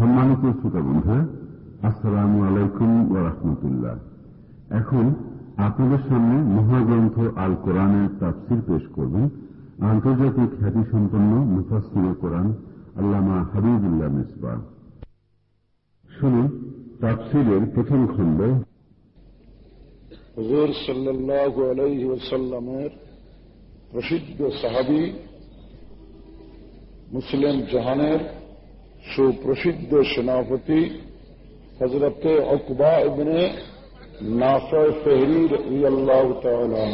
সম্মানিত শ্রোতা বন্ধুরা আসসালাম আলাইকুম ওরহমতুল্লাহ এখন আপনাদের সামনে মহাগ্রন্থ আল কোরআনের তাফসির পেশ করবেন আন্তর্জাতিক খ্যাতিসম্পন্ন মুফাসির কোরআন আল্লামা হাবিবুল্লাহ মিসবা শুনুন, তাফসিরের প্রথম খণ্ড। হুজুর সাল্লাহ আলাইহি প্রসিদ্ধ সাহাবি, মুসলিম জাহানের সুপ্রসিদ্ধ সেনাপতি হজরতে অকবা ইবনে নাফর ফেহরি রাদিয়াল্লাহ তাআলা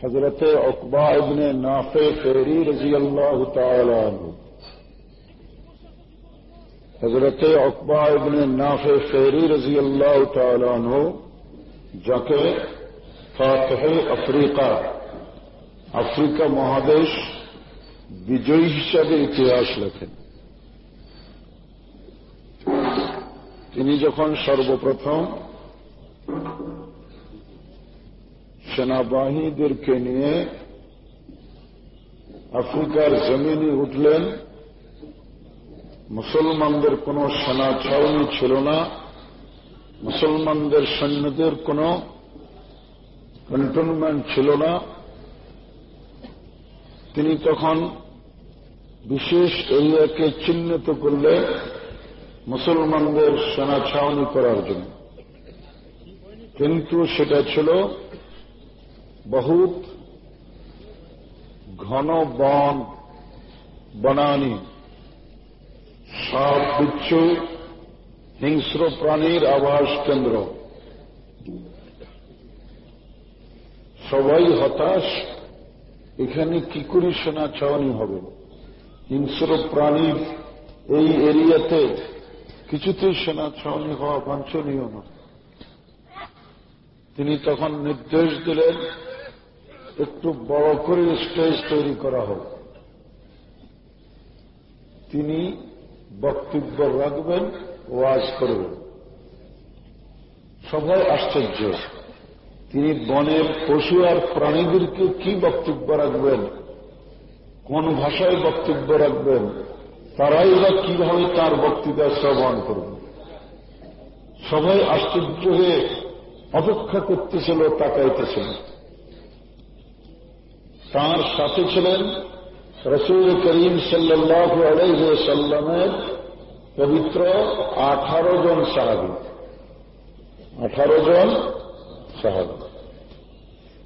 হজরতে অকবা ইবনে নাফে ফেহরি রাদিয়াল্লাহ তাআলা হজরতে অকবা ইবনে নাফে ফেহরি রাদিয়াল্লাহ তাআলা যাকে ফাতহ আফ্রিকা আফ্রিকা মহাদেশ বিজয়ী হিসাবে ইতিহাস লেখেন। তিনি যখন সর্বপ্রথম সেনাবাহিনীদেরকে নিয়ে আফ্রিকার জমিনে উঠলেন, মুসলমানদের কোন সেনা ছাউনি ছিল না, মুসলমানদের সৈন্যদের কোন কন্টনমেন্ট ছিল না। তিনি তখন বিশেষ এরিয়াকে চিহ্নিত করলে মুসলমানদের সেনা ছাউনি করার জন্য। কিন্তু সেটা ছিল বহুত ঘন বন বনানি, সাপ, বিচ্ছু, হিংস্র প্রাণীর আবাস কেন্দ্র। সবাই হতাশ, এখানে কি করে সেনা ছাউনি হবে? হিংস্র প্রাণীর এই এরিয়াতে কিছুতেই সেনা ছাউনি হওয়া বাঞ্ছনীয় না। তিনি তখন নির্দেশ দিলেন, একটু বড় করে স্টেজ তৈরি করা হোক। তিনি বক্তব্য রাখবেন, ওয়াজ করবেন। সবাই আশ্চর্য। তিনি বনের পশু আর প্রাণীদেরকে কি বক্তব্য রাখবেন? কোন ভাষায় বক্তব্য রাখবেন, তারাই বা কীভাবে তার বক্তৃতা শ্রবণ করবে। সবাই আশ্চর্য হয়ে অপেক্ষা করতেছিল, তাকাইতেছিল। তার সাথে ছিলেন রসুল করিম সাল্লাহ আলাইসাল্লামের পবিত্র আঠারো জন সাহাবি। আঠারো জন সাহাবি।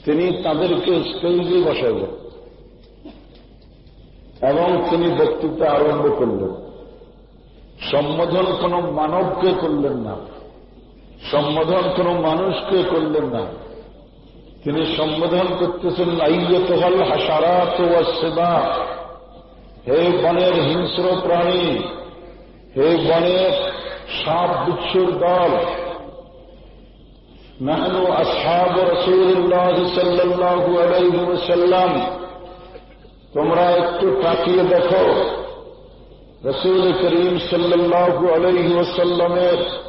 তিনি তাদেরকে স্টেজে বসাইলেন। এবং তিনি বক্তৃতা আরম্ভ করলেন। সম্বোধন কোন মানবকে করলেন না। সম্বোধন কোন মানুষকে করলেন না। তিনি সম্বোধন করতেছেন আইয়ত হল হাসারাত সেবা হে বনের হিংস্র প্রাণী, হে বনের সাপ বিচ্ছুর দল। নাহনু আসহাব রসুল্লাহ সাল্লাহু আলাইহি ওসাল্লাম তোমরা একটু তাকিয়ে দেখো। রসুল করিম সাল্লাহু আলহি ওসাল্লামের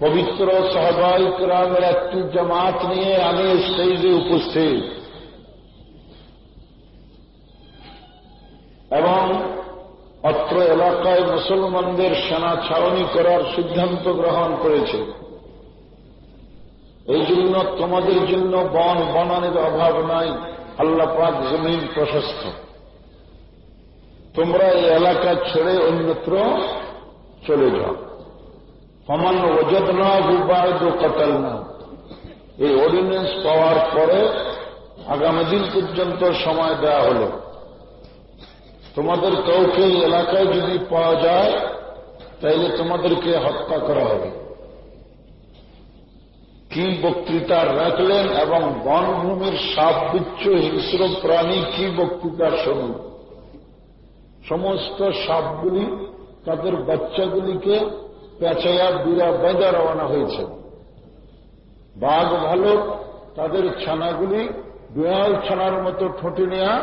পবিত্র সাহবাই গ্রামের একটি জামাত নিয়ে আমি স্টেজে উপস্থিত। এবং অত্র এলাকায় মুসলমানদের সেনা ছাউনি করার সিদ্ধান্ত গ্রহণ করেছে। এই জন্য তোমাদের জন্য বন বনানের অভাব নাই। আল্লাহ পাক জমিন প্রশস্ত। তোমরা এই এলাকা ছেড়ে অন্যত্র চলে যাও। সমান ওজদ না গুবায়দ কতাল না এই অর্ডিন্যান্স পাওয়ার পরে আগামী দিন পর্যন্ত সময় দেওয়া হল। তোমাদের কাউকে এই এলাকায় যদি পাওয়া যায়, তাইলে তোমাদেরকে হত্যা করা হবে। কি বক্তৃতা রাখলেন এবং বনভূমির সাপ বিচ্ছ হিংস্র প্রাণী কি বক্তৃতা শুনুন। সমস্ত সাপগুলি, তাদের বাচ্চাগুলিকে পেঁচাইয়া বিরা বেঁধা রওনা হয়েছে। বাঘ ভালো তাদের ছানাগুলি বিড়াল ছানার মতো ঠোঁটে নেওয়া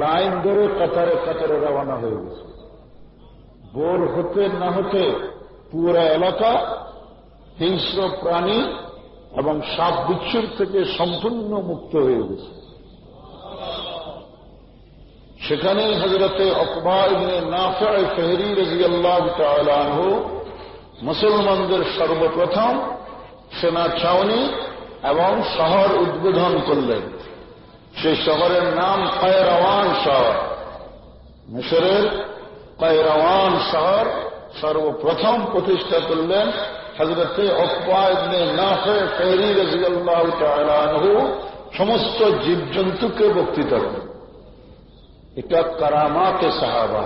লাইন ধরে কাতারে কাতারে রওনা হয়ে গেছে। বোর হতে না হতে পুরা এলাকা হিংস্র প্রাণী এবং সাপ বিচ্ছুর থেকে সম্পূর্ণ মুক্ত হয়ে গেছে। সেখানেই হজরতে অকবা ইবনে নাফে ফেহরি রাজিয়াল্লাহ তালাহ মুসলমানদের সর্বপ্রথম সেনা ছাউনি এবং শহর উদ্বোধন করলেন। সেই শহরের নাম কয়রাওয়ান শহর। মিশরের কয়রাওয়ান শহর সর্বপ্রথম প্রতিষ্ঠা করলেন হজরতে অকবায়নে নাফে ফেরি রাজিয়াল্লাহ তালাহু সমস্ত জীবজন্তুকে বক্তৃতা করেন। এটা কারামাতে সাহাবা।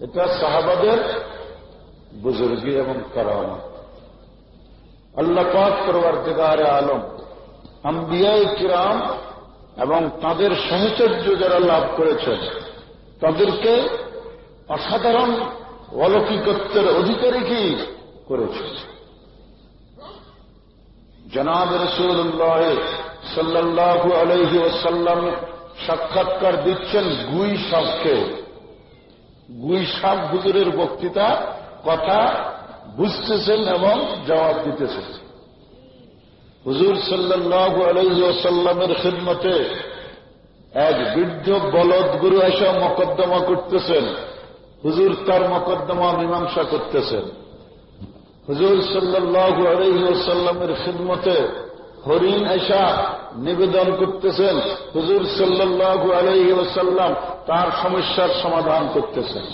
এটা সাহাবাদের বুজুর্গি এবং কারামা। আল্লাহ পাক পরবর্তীকার আলম, আম্বিয়াই কিরাম এবং তাদের সাহচর্য যারা লাভ করেছেন, তাদেরকে অসাধারণ অলৌকিকত্বের অধিকারী কি করেছে জনাব রসুল্লাহ সাল্লাহু আলহি ওসাল্লাম সাক্ষাৎকার দিচ্ছেন গুই সাপকে গুই সাপ হুজুরের বক্তৃতা, কথা বুঝতেছেন এবং জবাব দিতেছেন। হুজুর সাল্লাহ আলহিসাল্লামের খিদমতে এক বৃদ্ধ বলদ গুরু এসে মকদ্দমা করতেছেন। হুজুর তার মকদ্দমা মীমাংসা করতেছেন। হুজুর সাল্লাহ আলহিসাল্লামের খিদমতে হরিণ এসা নিবেদন করতেছেন হুজুর সাল্লাহু আলহি ওসাল্লাম তার সমস্যার সমাধান করতেছেন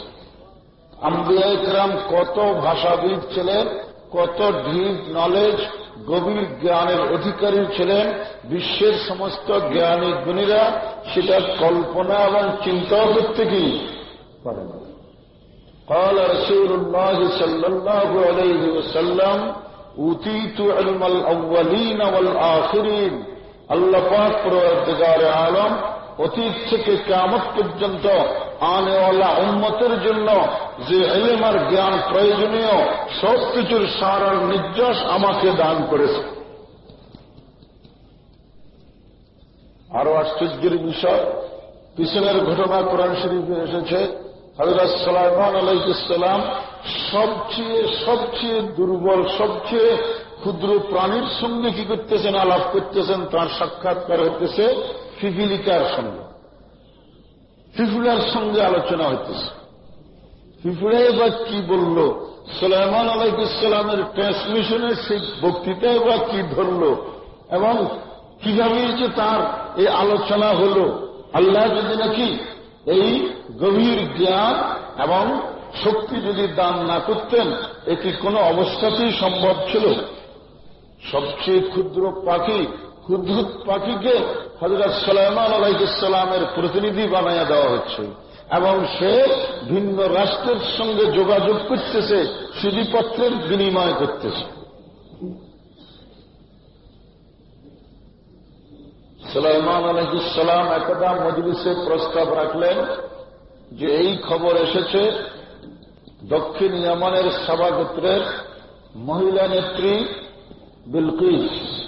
আম্বিয়াইকরাম কত ভাষাবিদ ছিলেন কত ডিপ নলেজ গভীর জ্ঞানের অধিকারী ছিলেন বিশ্বের সমস্ত জ্ঞানী গুণীরা সেটা কল্পনা এবং চিন্তাও করতে কি পারে না قال رسول الله صلى الله عليه وسلم উতিতু আলমাল আউ্বালিন আল আখরিন। আল্লাপাক প্রয়ার আলম, অতীত থেকে কেমত পর্যন্ত আনেওয়ালা উন্মতের জন্য যে এলেম আর জ্ঞান প্রয়োজনীয় সব কিছুর সারার নির্যাস আমাকে দান করেছে। আরও আশ্চর্যের বিষয়, পিছনের ঘটনা কোরআন শরীফে এসেছে হজরত সালাইমান আলাইসালাম সবচেয়ে সবচেয়ে দুর্বল, সবচেয়ে ক্ষুদ্র প্রাণীর সঙ্গে কি করতেছেন, আলাপ করতেছেন, তার সাক্ষাৎকার হতেছে ফিফিলিকার সঙ্গে। ফিফুলার সঙ্গে আলোচনা হইতেছে। ফিফুলাই বা কি বলল? সোলাইমান আলাইকুসালামের ট্রান্সমিশনের সেই বক্তৃতায় বা কি ধরল? এবং কীভাবে যে তার এই আলোচনা হল? আল্লাহ যদি নাকি এই গভীর জ্ঞান এবং শক্তি যদি দান না করতেন, এটি কোন অবস্থাতেই সম্ভব ছিল। সবচেয়ে ক্ষুদ্র পাখি, ক্ষুদ্র পাখিকে হজরত সালাইমান আলাইসালামের প্রতিনিধি বানাইয়া দেওয়া হচ্ছে। এবং সে ভিন্ন রাষ্ট্রের সঙ্গে যোগাযোগ করতেছে, সিঁড়িপত্রের বিনিময় করতেছে। সালাইমান আলহিসাম একদা মজলিসে প্রস্তাব রাখলেন যে, এই খবর এসেছে দক্ষিণ ইয়ামানের সভাগোত্রের মহিলা নেত্রী বিলকিস।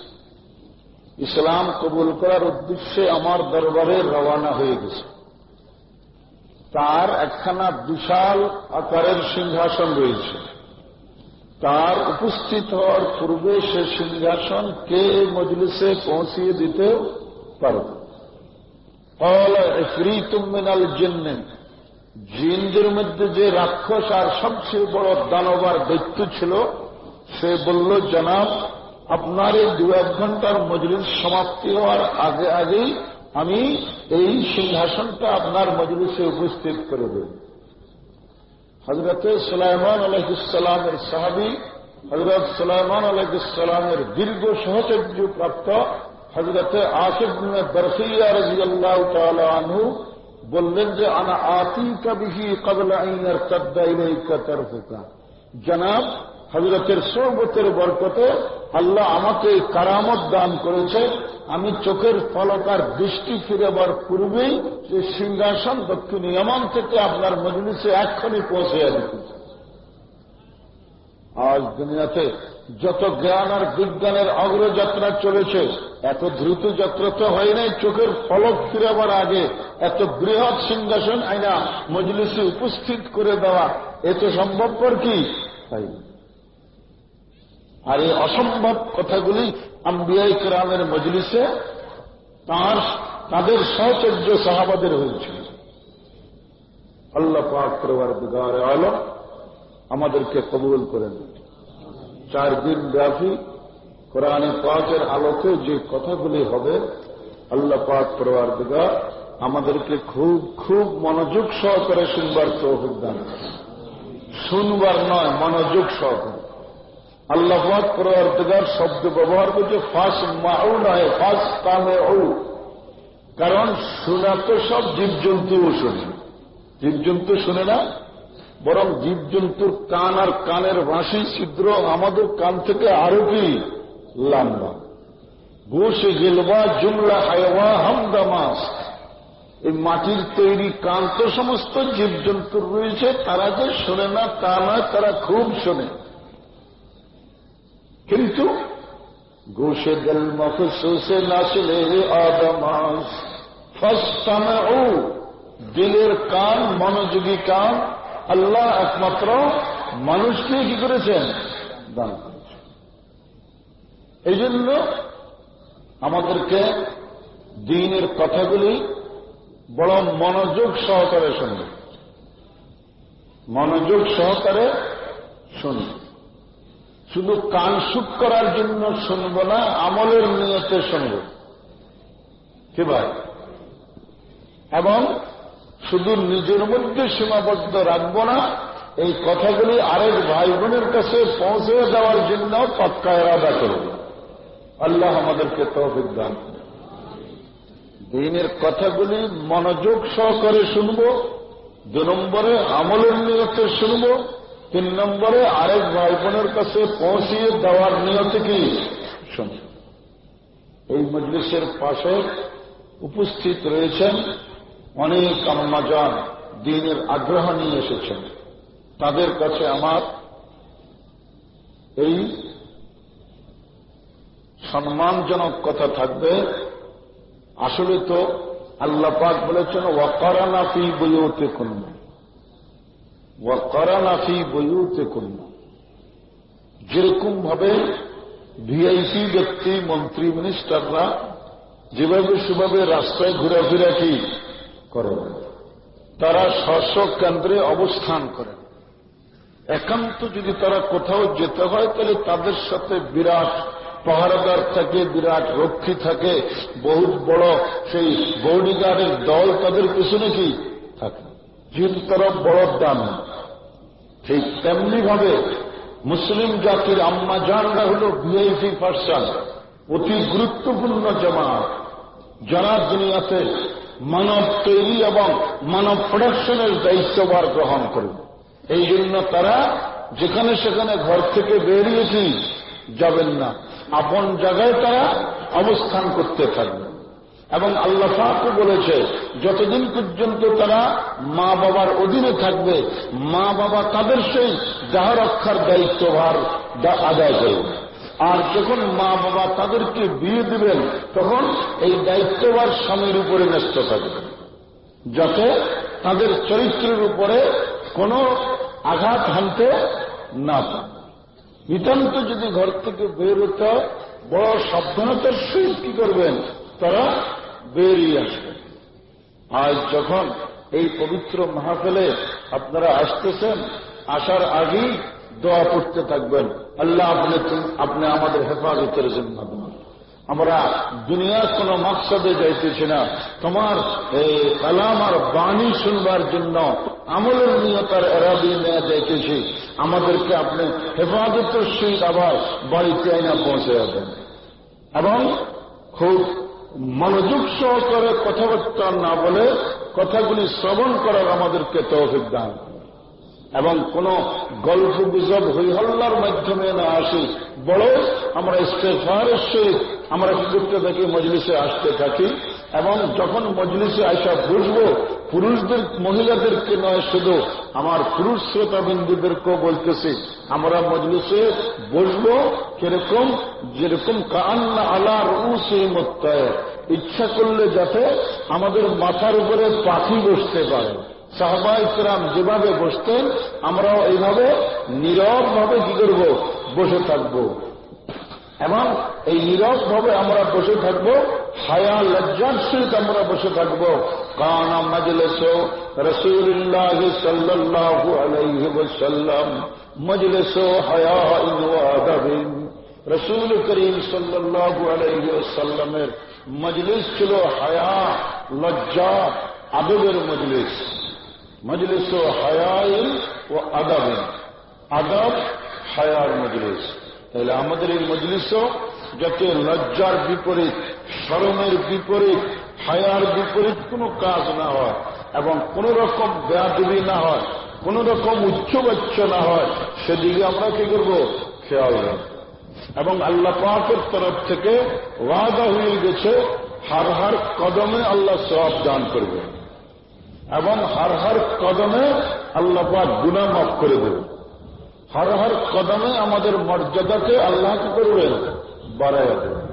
ইসলাম কবুল করার উদ্দেশ্যে আমার দরবারে রওয়ানা হয়ে গেছে। তার একখানা বিশাল আকারের সিংহাসন রয়েছে। তার উপস্থিত হওয়ার পূর্বে সে সিংহাসন কে মজলিসে পৌঁছিয়ে দিতে পারবে? মিনাল জেন্নে। জিনদের মধ্যে যে রাক্ষস আর সবচেয়ে বড় দানবার দৈত্য ছিল, সে বলল, জনাব, আপনার এই দু এক ঘণ্টার মজলিস সমাপ্তি হওয়ার আগে আগেই আমি এই সিংহাসনটা আপনার মজলিসে উপস্থিত করে দেব। হজরত সুলাইমান আলহিসামের সাহাবি হজরত সুলাইমান আলহিসামের দীর্ঘ সহচর্য প্রাপ্ত হজরত আসিফ বরফিয়া রাজিয়াল্লাহ আনহু বললেন যে আনা আতি কবিহি কবলা আইনার কদ্দা ইলাইকা তরফুকা। জনাব হজরতের সৌবতের বরকতে আল্লাহ আমাকে কারামত দান করেছে। আমি চোখের ফলকার দৃষ্টি ফিরেবার পূর্বেই যে সিংহাসন দক্ষিণ ইয়ামান থেকে আপনার মজলিসে এক্ষণে পৌঁছে দিতে আজ দুনিয়াতে যত জ্ঞান আর বিজ্ঞানের অগ্রযাত্রা চলেছে এত দ্রুত যাত্রা হয় নাই, চোখের ফলক ফিরাবার আগে এত বৃহৎ সিংহাসন আইনা মজলিসে উপস্থিত করে দেওয়া, এ তো সম্ভবপর কি? আর এই অসম্ভব কথাগুলি আম্বিয়াই কেরামের মজলিসে তাঁর, তাদের সহচর্য সাহাবাদের হয়েছিল। আল্লাহ পাক করবার দিগার আলম আমাদেরকে কবুল করেন চার দিন ব্যাপী কোরআনে পাকের আলোকে যে কথাগুলি হবে, আল্লাহ পাক করবার দিগার আমাদেরকে খুব খুব মনোযোগ সহকারে শুনবার তৌফিক দান শুনবার নয়, মনোযোগ সহকারে। আল্লাহ পাক করবার দিগার শব্দ ব্যবহার করছে, ফাঁস মাউ নয়, ফাঁস কামে ও কারণ শোনা তো সব জীবজন্তুও শোনে। জীবজন্তু শুনে না, বরং জীবজন্তুর কান আর কানের ভাসি ছিদ্র আমাদের কান থেকে আরও কি? লম্বা। গোসে গেলবা জুমলা হায়ওয়া হামদামাস এই মাটির তৈরি কান তো সমস্ত জীবজন্তুর রয়েছে, তারা যে শোনে না, তা নয় তারা খুব শোনে। কিন্তু গোসে গেল মফসে নাচলে আদমাস ফস্তামে ও দিলের কান মনোযোগী কান আল্লাহ একমাত্র মানুষকে কি করেছেন? দান এই জন্য আমাদেরকে দিনের কথাগুলি বড় মনোযোগ সহকারে শুনবে মনোযোগ সহকারে শুনবে শুধু কান সুখ করার জন্য শুনব না, আমলের নিয়তে শুনব। কি ভাই? এবং শুধু নিজের মধ্যে সীমাবদ্ধ রাখব না, এই কথাগুলি আরেক ভাই বোনের কাছে পৌঁছে দেওয়ার জন্য পক্কা এরাদা করব। আল্লাহ আমাদেরকে তৌফিক দান। দিনের কথাগুলি মনোযোগ সহকারে শুনব, দু নম্বরে আমলের নিয়তে শুনব, তিন নম্বরে আরেক ভাই বোনের কাছে পৌঁছিয়ে দেওয়ার নিয়তে কি? শুনব। এই মজলিসের পাশে উপস্থিত রয়েছেন অনেক আম্মাজান দিনের আগ্রহ নিয়ে এসেছেন। তাদের কাছে আমার এই সম্মানজনক কথা থাকবে। আসলে তো আল্লাহ পাক বলেছেন ওয়াকারানাফি বইতে কন্যা ওয়াকারানাফি বইতে কন্যা যেরকম ভাবে ভিআইপি ব্যক্তি, মন্ত্রী, মিনিস্টাররা যেভাবে সেভাবে রাস্তায় ঘোরাফেরা কি করেন, তারা স্ব কেন্দ্রে অবস্থান করেন। একান্ত যদি তারা কোথাও যেতে হয়, তাহলে তাদের সাথে বিরাট পাহারাদার থাকে বিরাট রক্ষী থাকে। বহুত বড় সেই বৌডিগার্ডের দল তাদের পিছনে কি? থাকে। যেহেতু তারা বড় দাম ঠিক তেমনি ভাবে মুসলিম জাতির আম্মা জানরা হল ভিআইপি পার্সন, অতি গুরুত্বপূর্ণ জামাত। যারা দুনিয়াতে মানব তৈরি এবং মানব প্রোডাকশনের দায়িত্বভার গ্রহণ করবে এই জন্য তারা যেখানে সেখানে ঘর থেকে বেরিয়ে কি যাবেন না। আপন জায়গায় তারা অবস্থান করতে থাকবে। এবং আল্লাহ ফাঁকও বলেছে, যতদিন পর্যন্ত তারা মা বাবার অধীনে থাকবে, মা বাবা তাদের সেই দেহ রক্ষার দায়িত্বভার আদায় করবে। আর যখন মা বাবা তাদেরকে বিয়ে দিবেন, তখন এই দায়িত্ববার স্বামীর উপরে ন্যস্ত থাকবে। যাতে তাদের চরিত্রের উপরে কোনো আঘাত হানতে না পারে। নিতান্ত যদি ঘর থেকে বের হতে বড় সাবধানতার সহিত কি করবেন? তারা বেরিয়ে আসবেন। আজ যখন এই পবিত্র মাহফেলে আপনারা আসতেছেন, আসার আগেই দোয়া পড়তে থাকবেন। আল্লাহ আপনি আপনি আমাদের হেফাজতের জন্য আমরা দুনিয়ার কোন মাকসাদে যাইতেছি না। তোমার এই কালাম আর বাণী শুনবার জন্য আমলের নিয়তার এরাদি নেওয়া যাইতেছি। আমাদেরকে আপনি হেফাজতের সহিত আবার বাড়িতে আইনা পৌঁছে যাবেন এবং খুব মনোযোগ সহকারে কথাবার্তা না বলে কথাগুলি শ্রবণ করার আমাদেরকে তৌফিক দান এবং কোন গল্প গুজব হইহল্লার মাধ্যমে না আসি। বড় আমরা ইস্তেফারের সহিত আমরা করতে থাকি মজলিসে আসতে থাকি এবং যখন মজলিসে আসা বুঝব, পুরুষদের, মহিলাদেরকে নয়, শুধু আমার পুরুষ শ্রোতা বিন্দুদেরকেও বলতেছি, আমরা মজলিসে বসবো কীরকম, যেরকম কান্না আলার উসে মোত্তায় ইচ্ছা করলে যাতে আমাদের মাথার উপরে পাখি বসতে পারে। সাহবা ইসলাম যেভাবে বসতেন, আমরাও এইভাবে নীরব ভাবে কি করব? বসে থাকব। এবং এই নীরব ভাবে আমরা বসে থাকব, হায়া লজ্জার সহিত আমরা বসে থাকব। কানা মজলেস রসুল্লাহ সাল্লাহ ওসাল্লাম মজলেস হায়া রসুল করিম সাল্লাহ আলাইহি ওসাল্লামের মজলিস ছিল হায়া, লজ্জা আদবের মজলিস। মজলিস ও হায়াইন ও আদাবিন। আদব, হায়ার মজলিস। তাহলে আমাদের এই মজলিসও যাতে লজ্জার বিপরীত স্মরণের বিপরীত, হায়ার বিপরীত কোনো কাজ না হয় এবং কোন রকম বেয়াদবি না হয়, কোন রকম উচ্চবাচ্য না হয়, সেদিকে আমরা কি করব? খেয়াল রাখব। এবং আল্লাহ পাকের তরফ থেকে ওয়াদা হয়ে গেছে, হার হার কদমে আল্লাহ সব দান করবে এবং হার হার কদমে আল্লাহ পাক গুণা মাফ করে দেবে হর হর কদমে আমাদের মর্যাদাকে আল্লাহ কি করবেন? বাড়াইয়া দেবেন।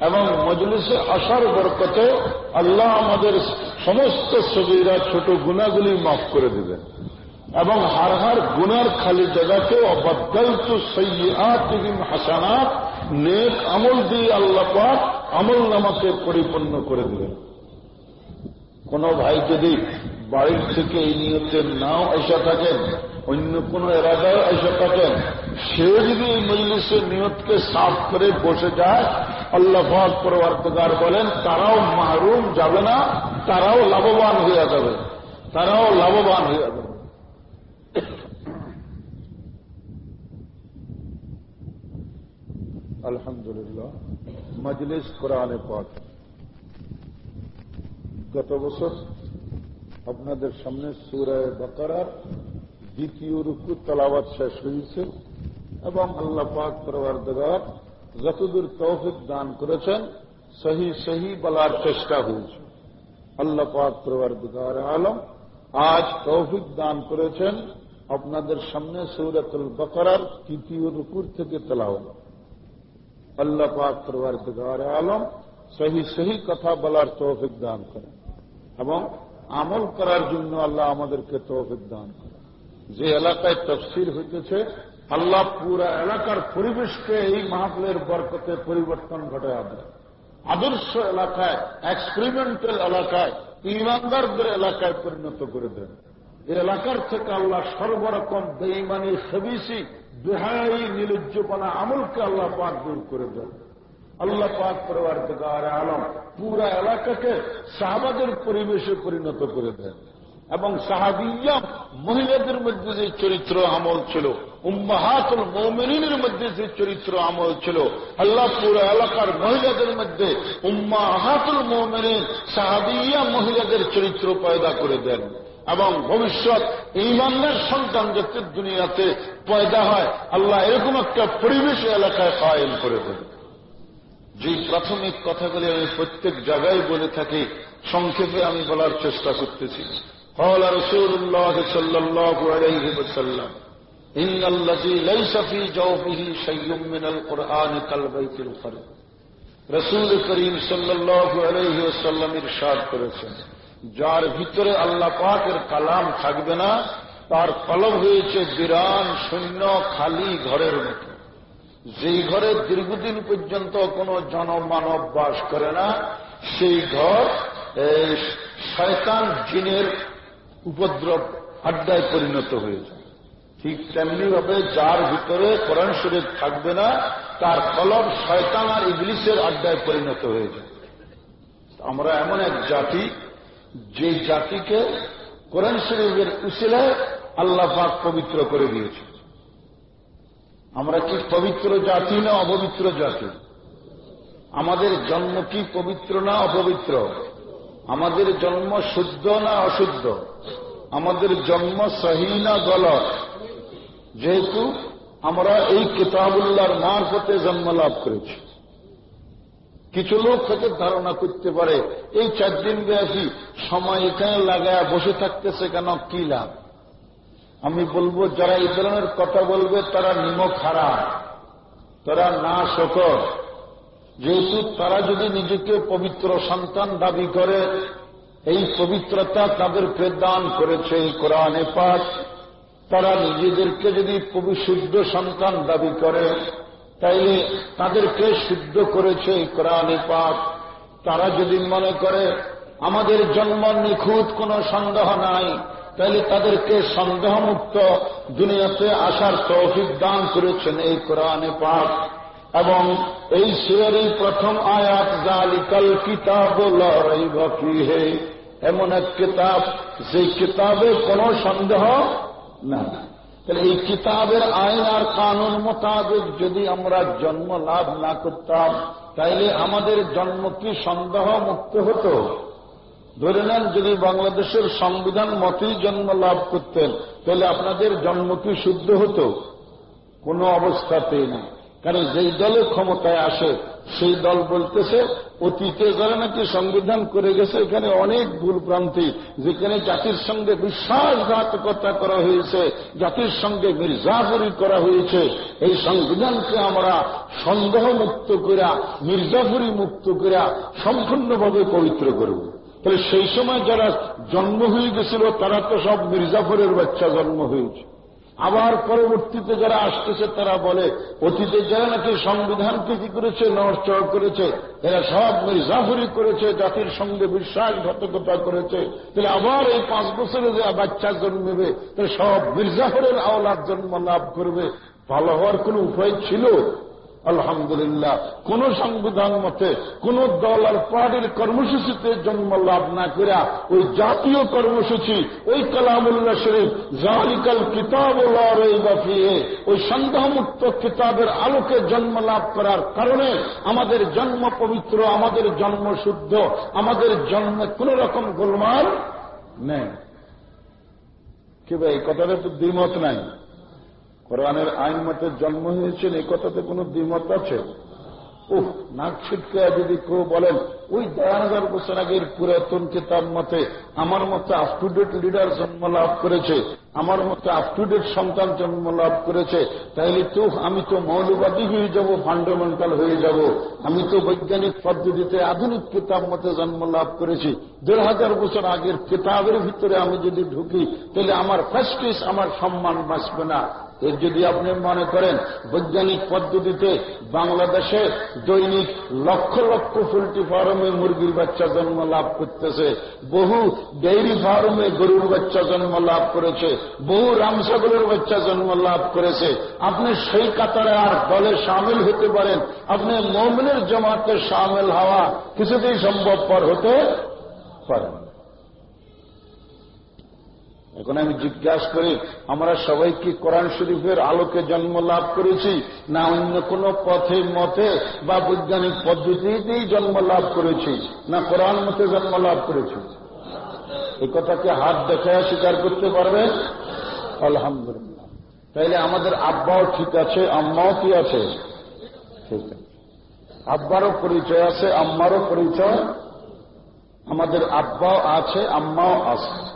এবং মজলিসে আসার বরকতে আল্লাহ আমাদের সমস্ত সবিরা ছোট গুণাগুলি মাফ করে দেবেন। এবং হার হার গুনার খালি জায়গাকে অবদ্দল তো সৈয়াত হাসানাত, নেক আমল দিয়ে আল্লাহ পাক আমল নামাকে পরিপূর্ণ করে দেবেন। কোন ভাই যদি বাড়ির থেকে এই নিয়তে নাও এসে থাকেন, অন্য কোন এলাকায় এসে থাকেন, সে যদি এই মজলিসের নিয়তকে সাফ করে বসে যায়, আল্লাহ পরবর্তকার বলেন, তারাও মাহরুম যাবে না, তারাও লাভবান হইয়া যাবে, তারাও লাভবান হইয়া যাবে। আলহামদুলিল্লাহ, মজলিস কোরআনে পাক। গত বছর আপনাদের সামনে সুরায় বকরার দ্বিতীয় রুকু তলাবাদ শেষ হয়েছে এবং আল্লাহ পাক পরবর্তগার যতদূর তৌফিক দান করেছেন, সহি সহি বলার চেষ্টা হয়েছে। আল্লাহ পাক পরবর্তগার আলম আজ তৌফিক দান করেছেন আপনাদের সামনে সৌরতুল বকরার তৃতীয় রুকুর থেকে তেলাওয়াত। আল্লাহ পাক পরবর্তগার আলম সহি সহি কথা বলার তৌফিক দান করেন। এবং আমল করার জন্য আল্লাহ আমাদেরকে তৌফিক দান করেন। যে এলাকায় তফসিল হইতেছে, আল্লাহ পুরা এলাকার পরিবেশকে এই মাহফিলের বরকতে পরিবর্তন ঘটায় দেয় আদর্শ এলাকায় এক্সপেরিমেন্টাল এলাকায়, ইমানদারদের এলাকায় পরিণত করে দেন। এই এলাকার থেকে আল্লাহ সর্বরকম বেইমানি সবিসি বেহাই নিলজ্জপনা আমলকে আল্লাহ পাক দূর করে দেন। আল্লাহ পাক পরবর্তকার আলম পুরা এলাকাকে সাহাবাদের পরিবেশে পরিণত করে দেন। এবং সাহাবিয়া মহিলাদের মধ্যে যে চরিত্র আমল ছিল, উম্মাহাতুল মৌমিনের মধ্যে যে চরিত্র আমল ছিল, আল্লাহ পুরো এলাকার মহিলাদের মধ্যে উম্মাহাতুল মৌমিন সাহাবিয়া মহিলাদের চরিত্র পয়দা করে দেন। এবং ভবিষ্যৎ ইমানদার সন্তান যাতে দুনিয়াতে পয়দা হয়, আল্লাহ এরকম একটা পরিবেশ এলাকায় কায়েম করে দেন। যে প্রাথমিক কথাগুলি আমি প্রত্যেক জায়গায় বলে থাকি সংক্ষেপে আমি বলার চেষ্টা করতেছি قال رسول الله صلى الله عليه وسلم إن الذي ليس في جوفه شيء من القرآن كالبيت الخرب রসুল করিম সাল্লাহ আলহি ওসাল্লাম ইরশাদ করেছেন যার ভিতরে আল্লাহ পাকের কালাম থাকবে না তার কলম হয়েছে বিরান শূন্য খালি ঘরের মতো যেই ঘরে দীর্ঘদিন পর্যন্ত কোন জনমানব বাস করে না, সেই ঘর শয়তান জিনের উপদ্রব আড্ডায় পরিণত হয়েছে ঠিক তেমনি ভাবে যার ভিতরে কোরআন শরীফ থাকবে না, তার কলম শয়তান আর ইংলিশের আড্ডায় পরিণত হয়েছে আমরা এমন এক জাতি যে জাতিকে কোরআন শরীফের উশিলায় আল্লাহ পাক পবিত্র করে দিয়েছে আমরা কি পবিত্র জাতি না অপবিত্র জাতি? আমাদের জন্ম কি পবিত্র না অপবিত্র? আমাদের জন্ম শুদ্ধ না অশুদ্ধ? আমাদের জন্ম সহি না গলত? যেহেতু আমরা এই কিতাবুল্লাহর মারফতে জন্ম লাভ করেছি। কিছু লোক হয়তো ধারণা করতে পারে, এই চার দিন ব্যাপী সময় এখানে লাগায় বসে থাকতেছে কেন? কি লাভ? আমি বলব, যারা এই ধরনের কথা বলবে, তারা নিমক হারা। তারা না শকর যেহেতু তারা যদি নিজেকে পবিত্র সন্তান দাবি করে, এই পবিত্রতা তাদেরকে দান করেছে এই কোরআনে পাঠ তারা নিজেদেরকে যদি শুদ্ধ সন্তান দাবি করে, তাইলে তাদেরকে শুদ্ধ করেছে এই কোরআনে পাঠ তারা যদি মনে করে, আমাদের জন্ম নিখুঁত কোনো সন্দেহ নাই তাহলে তাদেরকে সন্দেহমুক্ত দুনিয়াতে আসার তৌফিক দান করেছেন এই কোরআনে পাক। এবং এই সুরেরই প্রথম আয়াত জালিকাল কিতাব হে এমন এক কিতাব যে কিতাবে কোনো সন্দেহ না তাহলে এই কিতাবের আইন আর কানুন মোতাবেক যদি আমরা জন্ম লাভ না করতাম তাইলে আমাদের জন্ম কি সন্দেহ মুক্ত হতো? ধরে নেন যদি বাংলাদেশের সংবিধান মতেই জন্ম লাভ করতেন, তাহলে আপনাদের জন্ম কি শুদ্ধ হতো? কোনো অবস্থাতেই না। কারণ যেই দলে ক্ষমতায় আসে, সেই দল বলতেছে, অতীতে যারা নাকি সংবিধান করে গেছে, এখানে অনেক ভুল প্রান্তি যেখানে জাতির সঙ্গে বিশ্বাসঘাতকতা করা হয়েছে, জাতির সঙ্গে মির্জাফরি করা হয়েছে, এই সংবিধানকে আমরা সন্দেহ মুক্ত করা মির্জাফরি মুক্ত করা সম্পূর্ণভাবে পবিত্র করব। তাহলে সেই সময় যারা জন্ম হয়ে গেছিল, তারা তো সব মির্জাফরের বাচ্চা জন্ম হয়েছে। আবার পরবর্তীতে যারা আসতেছে, তারা বলে, অতীতে যারা নাকি সংবিধানকে কি করেছে, নড়চড় করেছে, এরা সব মির্জাফরি করেছে, জাতির সঙ্গে বিশ্বাসঘাতকতা করেছে। তাহলে আবার এই পাঁচ বছরে যে বাচ্চা জন্মেবে, তাহলে সব মির্জাফরের আওলাদ জন্ম লাভ করবে। ভালো হওয়ার কোন উপায় ছিল? আলহামদুলিল্লাহ, কোন সংবিধান মতে কোন দল আর পার্টির কর্মসূচিতে জন্ম লাভ না করা ওই জাতীয় কর্মসূচি, ওই কালামুল্লাহ শরীফ জালিকাল কিতাব ওই সন্দেহমুক্ত কিতাবের আলোকে জন্ম লাভ করার কারণে আমাদের জন্ম পবিত্র, আমাদের জন্ম শুদ্ধ, আমাদের জন্মে কোন রকম গোলমাল নেই। কি ভাই কথাটা তো দ্বিমত নাই। কোরআনের আইন মতে জন্ম হয়েছেন এই কথাতে কোন দ্বিমত আছে? উহ নাক ছিটকে যদি কেউ বলেন, ওই দেড় হাজার বছর আগের পুরাতন কিতাব মতে আমার মতো আপ টু ডেট লিডার জন্ম লাভ করেছে, আমার মতো আপ টু ডেট সন্তান জন্ম লাভ করেছে, তাইলে তো আমি তো মৌলবাদী হয়ে যাব ফান্ডামেন্টাল হয়ে যাব। আমি তো বৈজ্ঞানিক পদ্ধতিতে আধুনিক কিতাব মতে জন্ম লাভ করেছি। দেড় হাজার বছর আগের কিতাবের ভিতরে আমি যদি ঢুকি তাহলে আমার ফার্স্টিস আমার সম্মান বাঁচবে না। এর যদি আপনি মনে করেন বৈজ্ঞানিক পদ্ধতিতে বাংলাদেশে দৈনিক লক্ষ লক্ষ পোল্ট্রি ফার্মে মুরগির বাচ্চা জন্ম লাভ করতেছে, বহু ডেইরি ফার্মে গরুর বাচ্চা জন্ম লাভ করেছে, বহু রামসাগরের বাচ্চা জন্ম লাভ করেছে, আপনি সেই কাতারে আর দলে সামিল হতে পারেন, আপনি মৌমিনের জমাতে সামিল হওয়া কিছুতেই সম্ভবপর হতে পারেন এখন আমি জিজ্ঞাসা করি, আমরা সবাই কি কোরআন শরীফের আলোকে জন্ম লাভ করেছি? না অন্য কোন পথে, মতে বা বৈজ্ঞানিক পদ্ধতিতেই জন্ম লাভ করেছি? না কোরআন মতে জন্ম লাভ করেছি? এই কথাকে হাত দেখায় স্বীকার করতে পারবেন আলহামদুলিল্লাহ। তাইলে আমাদের আব্বাও ঠিক আছে, আম্মাও কি আছে? ঠিক আছে। আব্বারও পরিচয় আছে, আম্মারও পরিচয়। আমাদের আব্বাও আছে, আম্মাও আছে।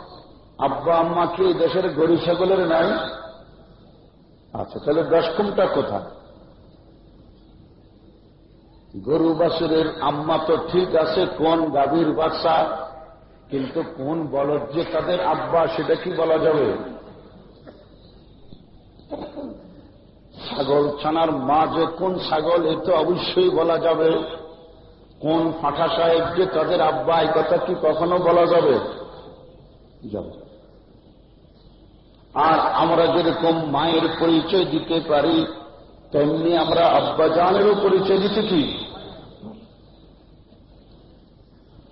আব্বা আম্মা কি দেশের গরু ছাগলের নাই? আচ্ছা তাহলে দশকমটা কোথা? গরু বাসুরের আম্মা তো ঠিক আছে, কোন গাভীর বাচ্চা, কিন্তু কোন বলদ যে তাদের আব্বা, সেটা কি বলা যাবে? ছাগল ছানার মা যে কোন ছাগল, এ তো অবশ্যই বলা যাবে। কোন ফাঁকা সাহেব যে তাদের আব্বা এই কথা কি কখনো বলা যাবে? যাবে। আর আমরা যেরকম মায়ের পরিচয় দিতে পারি, তেমনি আমরা আব্বাজানেরও পরিচয় দিতে কি?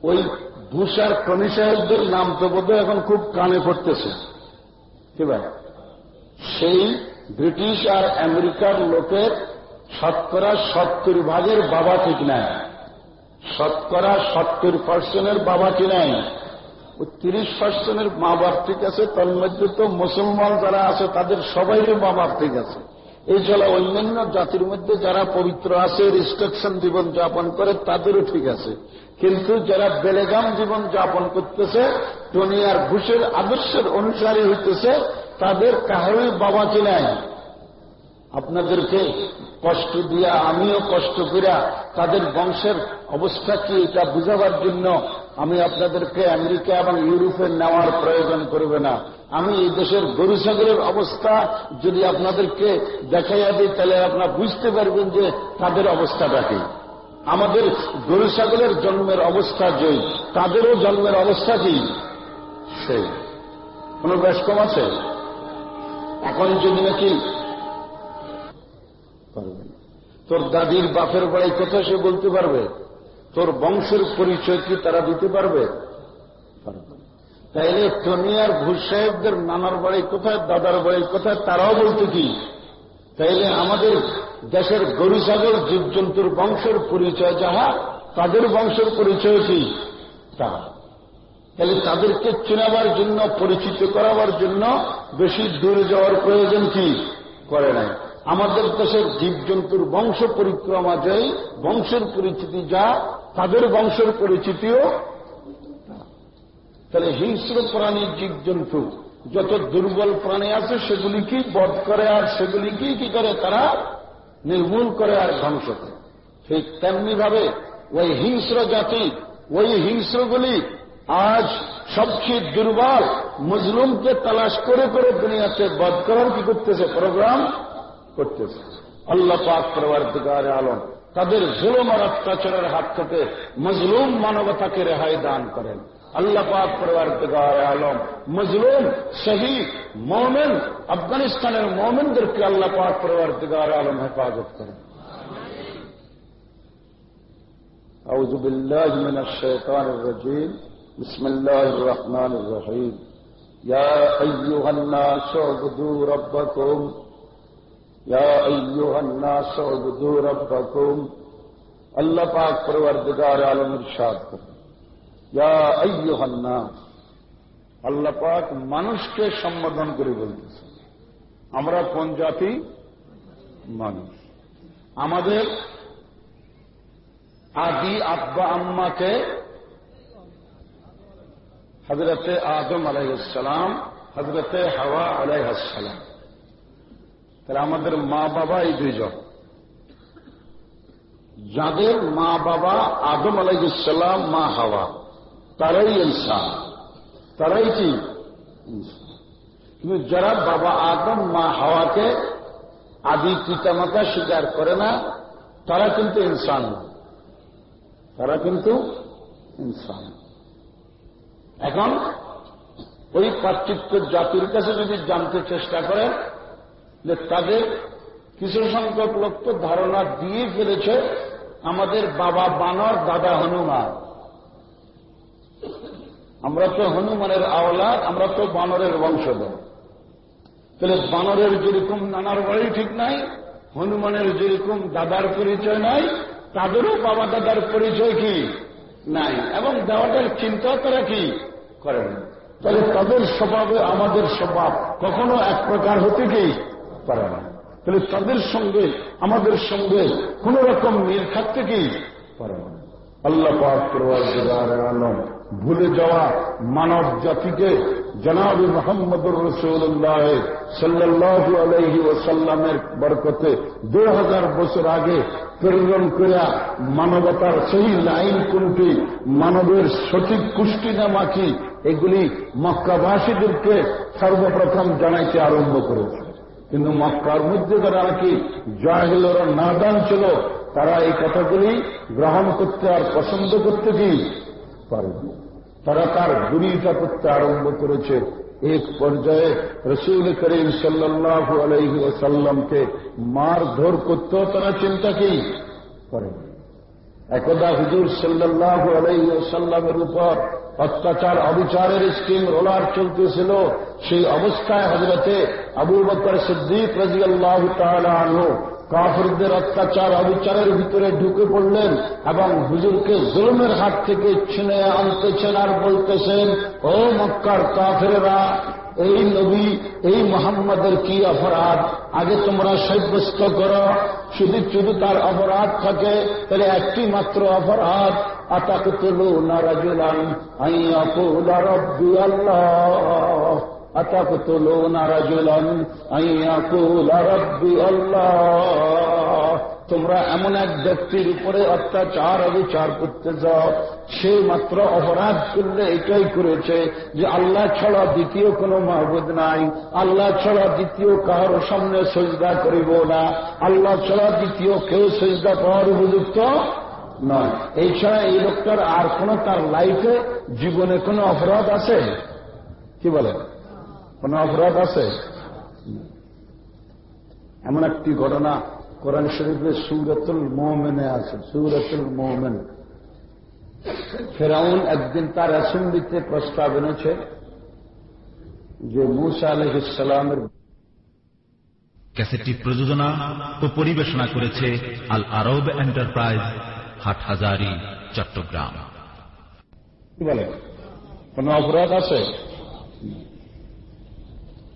ওই ভূষার খনি সাহেবদের নাম তো বোধ এখন খুব কানে পড়তেছে। কি ভাই? সেই ব্রিটিশ আর আমেরিকার লোকের শতকরা সত্তর ভাগের বাবা ঠিক নাই। শতকরা সত্তর পার্সেন্টের বাবা কি ওই তিরিশ পার্সেন্টের মা বাপ ঠিক আছে, তার মধ্যে তো মুসলমান যারা আছে, তাদের সবাইয়ের মা বাপ ঠিক আছে। এই ছাড়া অন্যান্য জাতির মধ্যে যারা পবিত্র আছে রিস্ট্রাকশন জীবন যাপন করে, তাদেরও ঠিক আছে। কিন্তু যারা বেলেগাম জীবন যাপন করতেছে টনিয়ার ঘুষের আদর্শের অনুসারী হইতেছে, তাদের কাহারই বাবা চিনাই আপনাদেরকে কষ্ট দিয়া, আমিও কষ্ট করিয়া তাদের বংশের অবস্থা কি, এটা বুঝাবার জন্য আমি আপনাদেরকে আমেরিকা এবং ইউরোপে নেওয়ার প্রয়োজন করবে না। আমি এই দেশের গরু ছাগলের অবস্থা যদি আপনাদেরকে দেখাইয়া দিই, তাহলে আপনারা বুঝতে পারবেন যে তাদের অবস্থাটা কি। আমাদের গরু ছাগলের জন্মের অবস্থা যেই, তাদেরও জন্মের অবস্থা কি? সেই। কোন বেশ কম আছে? এখন যদি নাকি পারবে তোর দাদির বাপের বাড়ি কোথায় সে বলতে পারবে? তোর বংশের পরিচয় কি তারা দিতে পারবে? তাইলে টনিয়ার ঘুষ সাহেবদের নানার বাড়ি কোথায়, দাদার বাড়ি কোথায়, তারাও বলতে কি? তাইলে আমাদের দেশের গরু, ছাগল, জীবজন্তুর বংশের পরিচয় যাহা, তাদের বংশের পরিচয় কি? তা তাহলে তাদেরকে চেনাবার জন্য, পরিচিত করাবার জন্য বেশি দূরে যাওয়ার প্রয়োজন কি? করে নাই। আমাদের দেশের জীবজন্তুর বংশ পরিক্রমা যাই, বংশের পরিচিতি যা তাদের বংশের পরিচিতিও তাহলে হিংস্র প্রাণী জীবজন্তু, যত দুর্বল প্রাণী আছে সেগুলি কি বধ করে আর সেগুলি কি কি করে তারা নির্মূল করে আর ধ্বংস করে? ঠিক তেমনি ভাবে ওই হিংস্র জাতি, ওই হিংস্রগুলি আজ সবচেয়ে দুর্বল মুজলুমকে তালাশ করে করে দুনিয়াতে বধ করার কি করতেছে? প্রোগ্রাম করতেছে। আল্লাহ পাক প্রবর্তিকার আলম তাদের জুলুম আর অত্যাচারের হাত থেকে মজলুম মানবতাকে রেহাই দান করেন আল্লাহ পাক পরিবার আলম মজলুম শহীদ মোমেন আফগানিস্তানের মোমেনদেরকে আল্লাহ পাক পরিবার আলম হেফাজত করেন أعوذ بالله من الشيطان الرجيم بسم الله الرحمن الرحيم يا أيها الناس اعبدوا ربكم یا ایوہ الناس عبدو ربکم، اللہ پاک پروردگار عالم ارشاد کر یا ایوہ الناس، اللہ পাক মানুষকে সম্বোধন করে বলতেছেন আমরা কোন জাতি মানুষ আমাদের আদি আব্বা আম্মাকে حضرت آدم علیہ السلام، حضرت ہوا علیہ السلام۔ তাহলে আমাদের মা বাবা এই দুইজন যাদের মা বাবা আদম আলাইসালাম মা হাওয়া, তারাই ইনসান। তারাই কি? কিন্তু যারা বাবা আদম, মা হাওয়াকে আদি পিতামাতা স্বীকার করে না, তারা কিন্তু ইনসান তারা কিন্তু ইনসান। এখন ওই পার্থিত্য জাতির কাছে যদি জানতে চেষ্টা করেন যে তাদের কিছু সংখ্যক লোক তো ধারণা দিয়ে ফেলেছে, আমাদের বাবা বানর, দাদা হনুমান। আমরা তো হনুমানের আওলাদ, আমরা তো বানরের বংশধর। তাহলে বানরের যেরকম নানার বাড়ি ঠিক নাই, হনুমানের যেরকম দাদার পরিচয় নাই, তাদেরও বাবা দাদার পরিচয় কি? নাই। এবং দেওয়াটার চিন্তা তারা কি করেন? তাহলে তাদের স্বভাবে আমাদের স্বভাব কখনো এক প্রকার হতে কি? পারে না। তাহলে তাদের সঙ্গে, আমাদের সঙ্গে কোন রকম মিল থাকতে কি পারে না। আল্লাহ ভুলে যাওয়া মানব জাতিকে জনাব মোহাম্মদুর রসুল্লাহ সাল্লাহ আলহি ওসাল্লামের বরকতে দু হাজার বছর আগে প্রেরণ করিয়া মানবতার সেই লাইন কোনটি, মানবের সঠিক কুষ্টি নামা কি, এগুলি মক্কাবাসীদেরকে সর্বপ্রথম জানাইতে আরম্ভ করেছে। কিন্তু মক্কার মধ্যে যারা নাকি জাহিলরা নাদান ছিল, তারা এই কথাগুলি গ্রহণ করতে আর পছন্দ করতে কি পারে তারা তার বিরোধিতা করতে আরম্ভ করেছে। এক পর্যায়ে রসুল করিম সাল্লাহ আলহি ওসাল্লামকে মারধর করতেও তারা চিন্তা কি করে একদা হুজুর সাল্লাহ আলহি ওসাল্লামের উপর অত্যাচার, অবিচারের স্কিম রোলার চলতেছিল। সেই অবস্থায় হজরতে আবু বকর সিদ্দিক রাজি আল্লাহ তালু কাফরদের অত্যাচার, অবিচারের ভিতরে ঢুকে পড়লেন এবং হুজুরকে জুলমের হাত থেকে ছিনে আনতেছেন আর বলতেছেন, ও মক্কার কাফেরা এই নবী, এই মোহাম্মদের কি অপরাধ? আগে তোমরা সাব্যস্ত করো। শুধু শুধু তার অপরাধ থাকে, তাহলে একটি মাত্র অপরাধ আতাক তুলু নারাজুলান আইয়া রব্বি আল্লাহ أتقتلون رجلا أن يقول ربي الله তোমরা এমন এক ব্যক্তির উপরে অত্যাচার অবিচার করতে যাও সে মাত্র অপরাধ করলে এটাই করেছে যে আল্লাহ ছাড়া দ্বিতীয় কোন মাহবুদ নাই আল্লাহ ছাড়া দ্বিতীয় কাহার সামনে সজদা করিব না আল্লাহ ছাড়া দ্বিতীয় কেউ সজদা পাওয়ার উপযুক্ত নয়। এই ছাড়া এই লোকটার আর কোন তার লাইফে জীবনে কোনো অপরাধ আছে? কি বলে? কোন অপরাধ আছে? এমন একটি ঘটনা কোরআন শরীফে সুরতুল মোহমেনে আছে, সুরতুল মোহমেন ফেরাউন একদিন তার অ্যাসেম্বলিতে প্রস্তাব এনেছে যে মুসা আলহিসামের ক্যাসেটটি প্রযোজনা ও পরিবেশনা করেছে আল আরব এন্টারপ্রাইজ হাটহাজারি, চট্টগ্রাম। কি বলে? কোন অপরাধ আছে?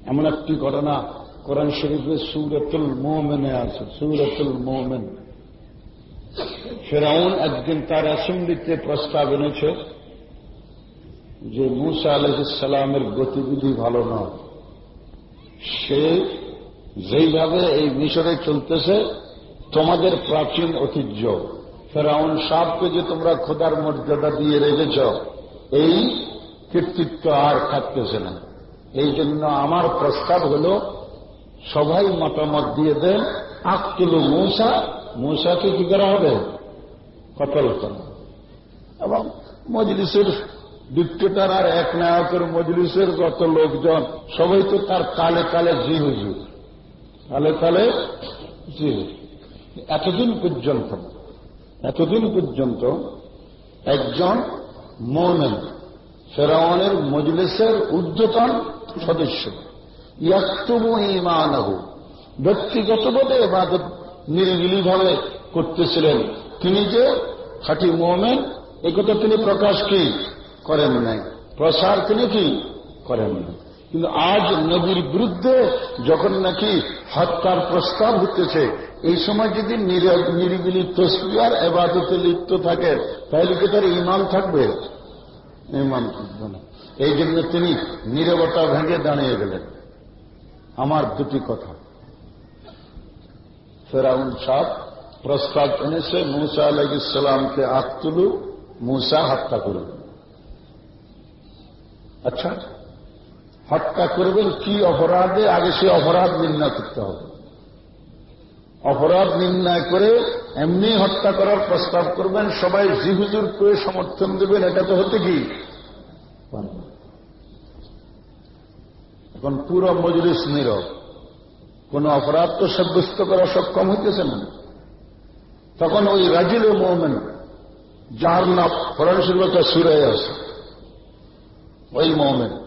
এমন একটি ঘটনা কোরআন শরীফে সুরতুল মোমেনে আছে, সুরতুল মোমেন। ফেরাউন একদিন তার অ্যাসেম্বলিতে প্রস্তাব এনেছে যে মুসা আলহিসামের গতিবিধি ভালো নয়। সে যেইভাবে এই মিশরে চলতেছে, তোমাদের প্রাচীন ঐতিহ্য। ফেরাউন সাহকে যে তোমরা খোদার মর্যাদা দিয়ে রেখেছ, এই কৃতিত্ব আর থাকতেছে না। এই জন্য আমার প্রস্তাব হল, সবাই মতামত দিয়ে দেন আকতুল মূসা, মূসাকে কি করা হবে? কতল করা এবং মজলিসের ডিক্টেটার আর এক নায়কের মজলিসের যত লোকজন, সবাই তো তার কালে কালে জি হুজুর। কালে কালে জি এতদিন পর্যন্ত এতদিন পর্যন্ত একজন মৌমেন ফেরাওয়ানের মজলিসের ঊর্ধ্বতন সদস্য। ইয়াক্তুবু ইমানহু ব্যক্তিগতভাবে এবাদত নিরিবিলিভাবে করতেছিলেন। তিনি যে খাঁটি মোমেন, একথা তিনি প্রকাশ কি করেন নাই? প্রসার তিনি কি করেন নাই? কিন্তু আজ নবীর বিরুদ্ধে যখন নাকি হত্যার প্রস্তাব হতেছে এই সময় যদি নিরিবিলি তসবিয়ার এবাদতে লিপ্ত থাকে তাহলে কি তার ইমান থাকবে? ইমান থাকবে না। এই জন্য তিনি নিরবতা ভেঙে দাঁড়িয়ে গেলেন। আমার দুটি কথা। ফেরাউন সাহ প্রস্তাব এনেছে, মুসা আলহ ইসলামকে আত্মুলু মুসা হত্যা করবেন আচ্ছা হত্যা করবেন, কি অপরাধে? আগে সে অপরাধ নির্ণয় করতে হবে। অপরাধ নির্ণয় করে এমনি হত্যা করার প্রস্তাব করবেন, সবাই জিহুজুর করে সমর্থন দেবেন, এটা তো হতে কি? এখন পুরো মজলিস নীরব। কোন অপরাধ তো সাব্যস্ত করা সক্ষম হইতেছে না। তখন ওই রাজিল মোহামেন যার নাম ফরানসিলতা সুরে আছে ওই মোহামেন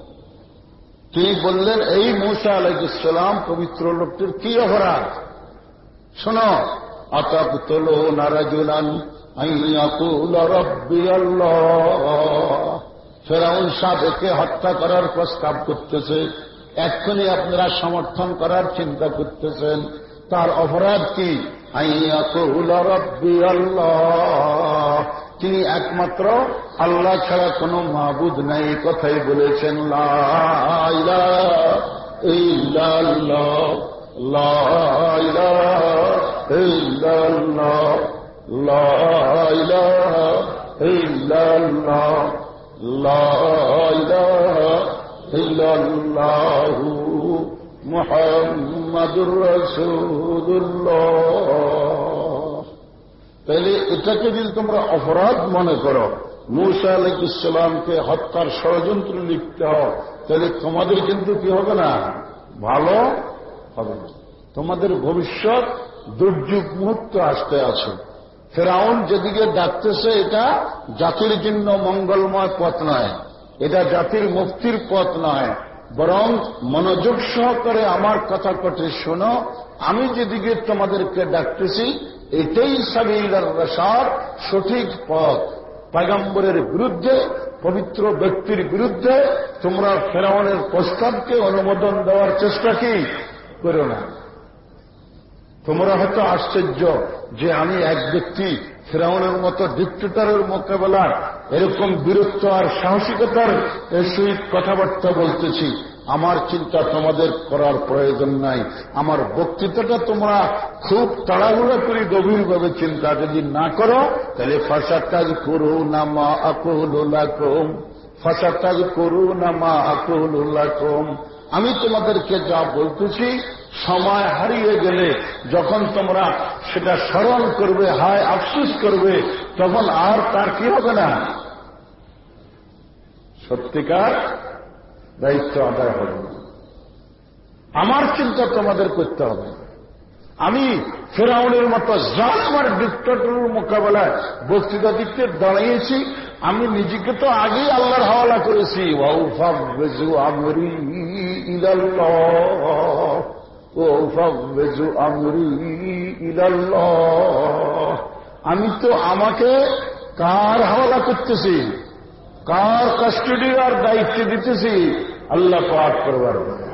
তিনি বললেন, এই মৌসা আলাইসালাম পবিত্র লোকটির কি অপরাধ? শোন আতাক তোলো নারাজুলান ফেরাউন সাহ একে হত্যা করার প্রস্তাব করতেছে, এক্ষুনি আপনারা সমর্থন করার চিন্তা করতেছেন। তার অপরাধ কি? তিনি একমাত্র আল্লাহ ছাড়া কোনো মাহবুদ নাই কথাই বলেছেন মোহাম্মদুর রসুল্লাহ তাহলে এটাকে যদি তোমরা অপরাধ মনে করো, মুসা আলাইক ইসলামকে হত্যার ষড়যন্ত্র লিখতে হও তাহলে তোমাদের কিন্তু কি হবে না? ভালো হবে না। তোমাদের ভবিষ্যৎ দুর্যোগ মুহূর্ত আসতে আছে। ফেরাউন যেদিকে ডাকতেছে, এটা জাতির জন্য মঙ্গলময় পথ নয়। এটা জাতির মুক্তির পথ নয়। বরং মনোযোগ সহকারে আমার কথা কটে শোনো। আমি যেদিকে তোমাদেরকে ডাকতেছি এটাই সাবিলার রসাদ সঠিক পথ। পাগাম্বরের বিরুদ্ধে, পবিত্র ব্যক্তির বিরুদ্ধে তোমরা ফেরাউনের প্রস্তাবকে অনুমোদন দেওয়ার চেষ্টা কি? করো না। তোমরা হয়তো আশ্চর্য যে আমি এক ব্যক্তি ফেরাউনের মতো ডিক্টেটারের মোকাবেলার এরকম বীরত্ব আর সাহসিকতার সহিত কথাবার্তা বলতেছি। আমার চিন্তা তোমাদের করার প্রয়োজন নাই। আমার বক্তৃতাটা তোমরা খুব তাড়াহুড়া করে গভীরভাবে চিন্তা যদি না করো, তাহলে ফাঁসা কাজ করো না মা আকুল্লাহ কম ফাঁসা কাজ করো না মা আকুল্লাহ কম আমি তোমাদেরকে যা বলতেছি, সময় হারিয়ে গেলে যখন তোমরা সেটা স্মরণ করবে, হায় আফসুস করবে, তখন আর তার কি হবে না? সত্যিকার দায়িত্ব আদায় হবে। আমার চিন্তা তোমাদের করতে হবে। আমি ফেরাউনের মতো জান আমার ডিক্টেটরের মোকাবেলায় বক্তৃতা দিতে দাঁড়িয়েছি। আমি নিজেকে তো আগেই আল্লাহর হাওয়ালা করেছি। আমি তো আমাকে কার হাওয়ালা করতেছি? কার কাস্টডি আর দায়িত্ব দিতেছি? আল্লাহ পাঠ করবার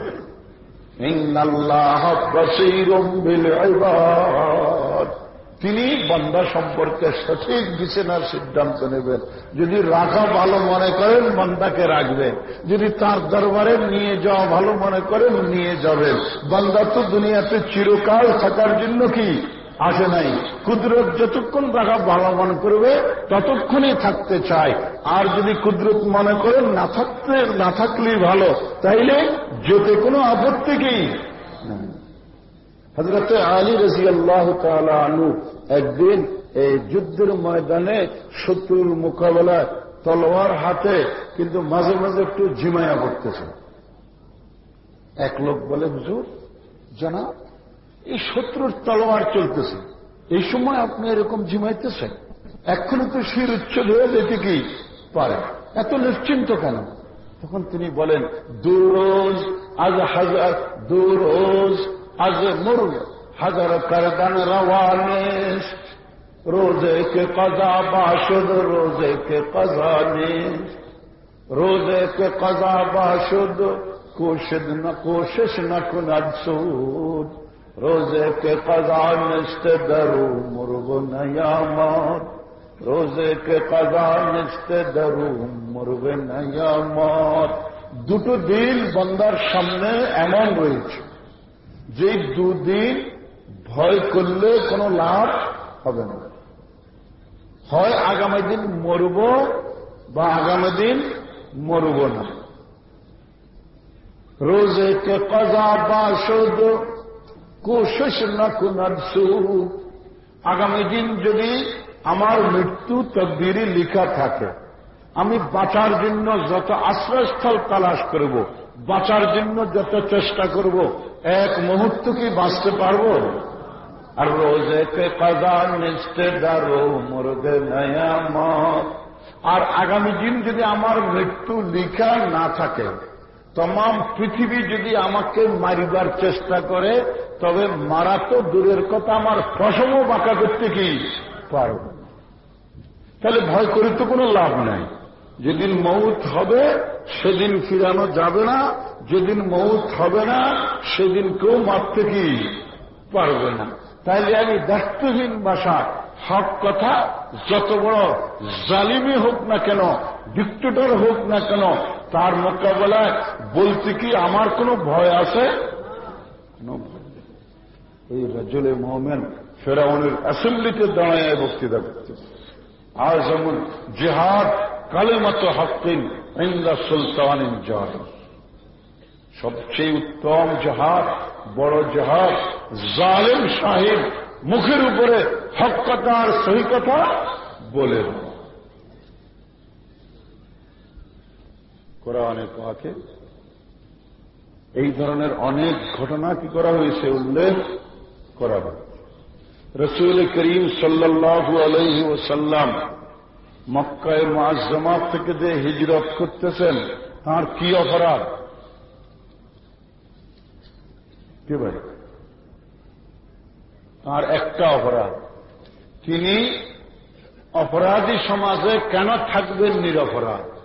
তিনি বন্দা সম্পর্কে সঠিক বিছেনার সিদ্ধান্ত নেবেন। যদি রাখা ভালো মনে করেন, বন্দাকে রাখবেন। যদি তার দরবারে নিয়ে যাওয়া ভালো মনে করেন, নিয়ে যাবেন। বন্দা তো দুনিয়াতে চিরকাল থাকার জন্য কি? আসে নাই। কুদরত যতক্ষণ রাখা ভালো মনে করবে, ততক্ষণই থাকতে চায়। আর যদি কুদরত মনে করেন না থাকতে, না থাকলেই ভালো, তাইলে যেতে কোনো আপত্তি কি? হজরত আলী রাজি আল্লাহ আনু একদিন এই যুদ্ধের ময়দানে শত্রুর মোকাবেলায় তলোয়ার হাতে কিন্তু মাঝে মাঝে একটু ঝিমাইয়া পড়তেছে। এক লোক বলে, হুজুর জানা এই শত্রুর তলোয়ার চলতেছে। এই সময় আপনি এরকম জিমাইতেছেন এখনও তো শির উচ্ছেদ হয়ে যেতে কি পারে? এত নিশ্চিন্ত কেন? তখন তিনি বলেন, দুরোজ আজ হাজার, দুরোজ আজ মরু হাজার কারদান রওয়ানেশ। রোজে কে কজা বাসুদ, রোজে কে কজা নেশ। রোজে কে قضا باشد کوشد نہ کوشش نہ کن افسود روزے کے قضا نشتے درو مرغ نیامار روزے کے قضا نشتے درو مرغ نیامار দুটো দিন বন্দার সামনে এমন রয়েছে, যে দুদিন ভয় করলে কোনো লাভ হবে না। হয় আগামী দিন মরব বা আগামী দিন মরব না। রোজে কে কজা বা শুধু কোশিস না কুনার আগামী দিন যদি আমার মৃত্যু তকদিরই লিখা থাকে, আমি বাঁচার জন্য যত আশ্রয়স্থল তালাশ করব, বাঁচার জন্য যত চেষ্টা করব, এক মুহূর্ত কি বাঁচতে পারব? আর রোজে কে কজা নিচতে দারো, মুরগে নয়ামত আর আগামী দিন যদি আমার মৃত্যু লিখা না থাকে তমাম পৃথিবী যদি আমাকে মারিবার চেষ্টা করে তবে মারা তো দূরের কথা আমার ফসমও বাঁকা করতে কি পারব তাহলে ভয় করে তো কোনো লাভ নাই যেদিন মৌত হবে সেদিন ফিরানো যাবে না যেদিন মৌত হবে না সেদিন কেউ মারতে কি পারবে না তাইলে আমি দায়িত্বহীন বাসা হক কথা যত বড় জালিমি হোক না কেন ডিক্টেটর হোক না কেন তার মোকাবেলায় বলতে কি আমার কোনো ভয় আছে? এই রাজলে মোহামেন ফেরাউনের অ্যাসেম্বলিতে দাঁড়ায় বক্তৃতা করতে। আর যেমন জেহাদ কালেমাত হকিন ইন্দা সুলতান জয় সবচেয়ে উত্তম জাহাজ বড় জাহাজ জালেম সাহেব মুখের উপরে হক কথা আর সহি কথা বলে কোরআনে পাকে। এই ধরনের অনেক ঘটনা কি করা হয়েছে? উল্লেখ করা হয়। রসুল করিম সাল্লাহু আলহি ওসাল্লাম মক্কায় মাজামাত থেকে যে হিজরত করতেছেন, তার কি অপরাধ? কে ভাই তার একটা অপরাধ। তিনি অপরাধী সমাজে কেন থাকবেন নিরপরাধ?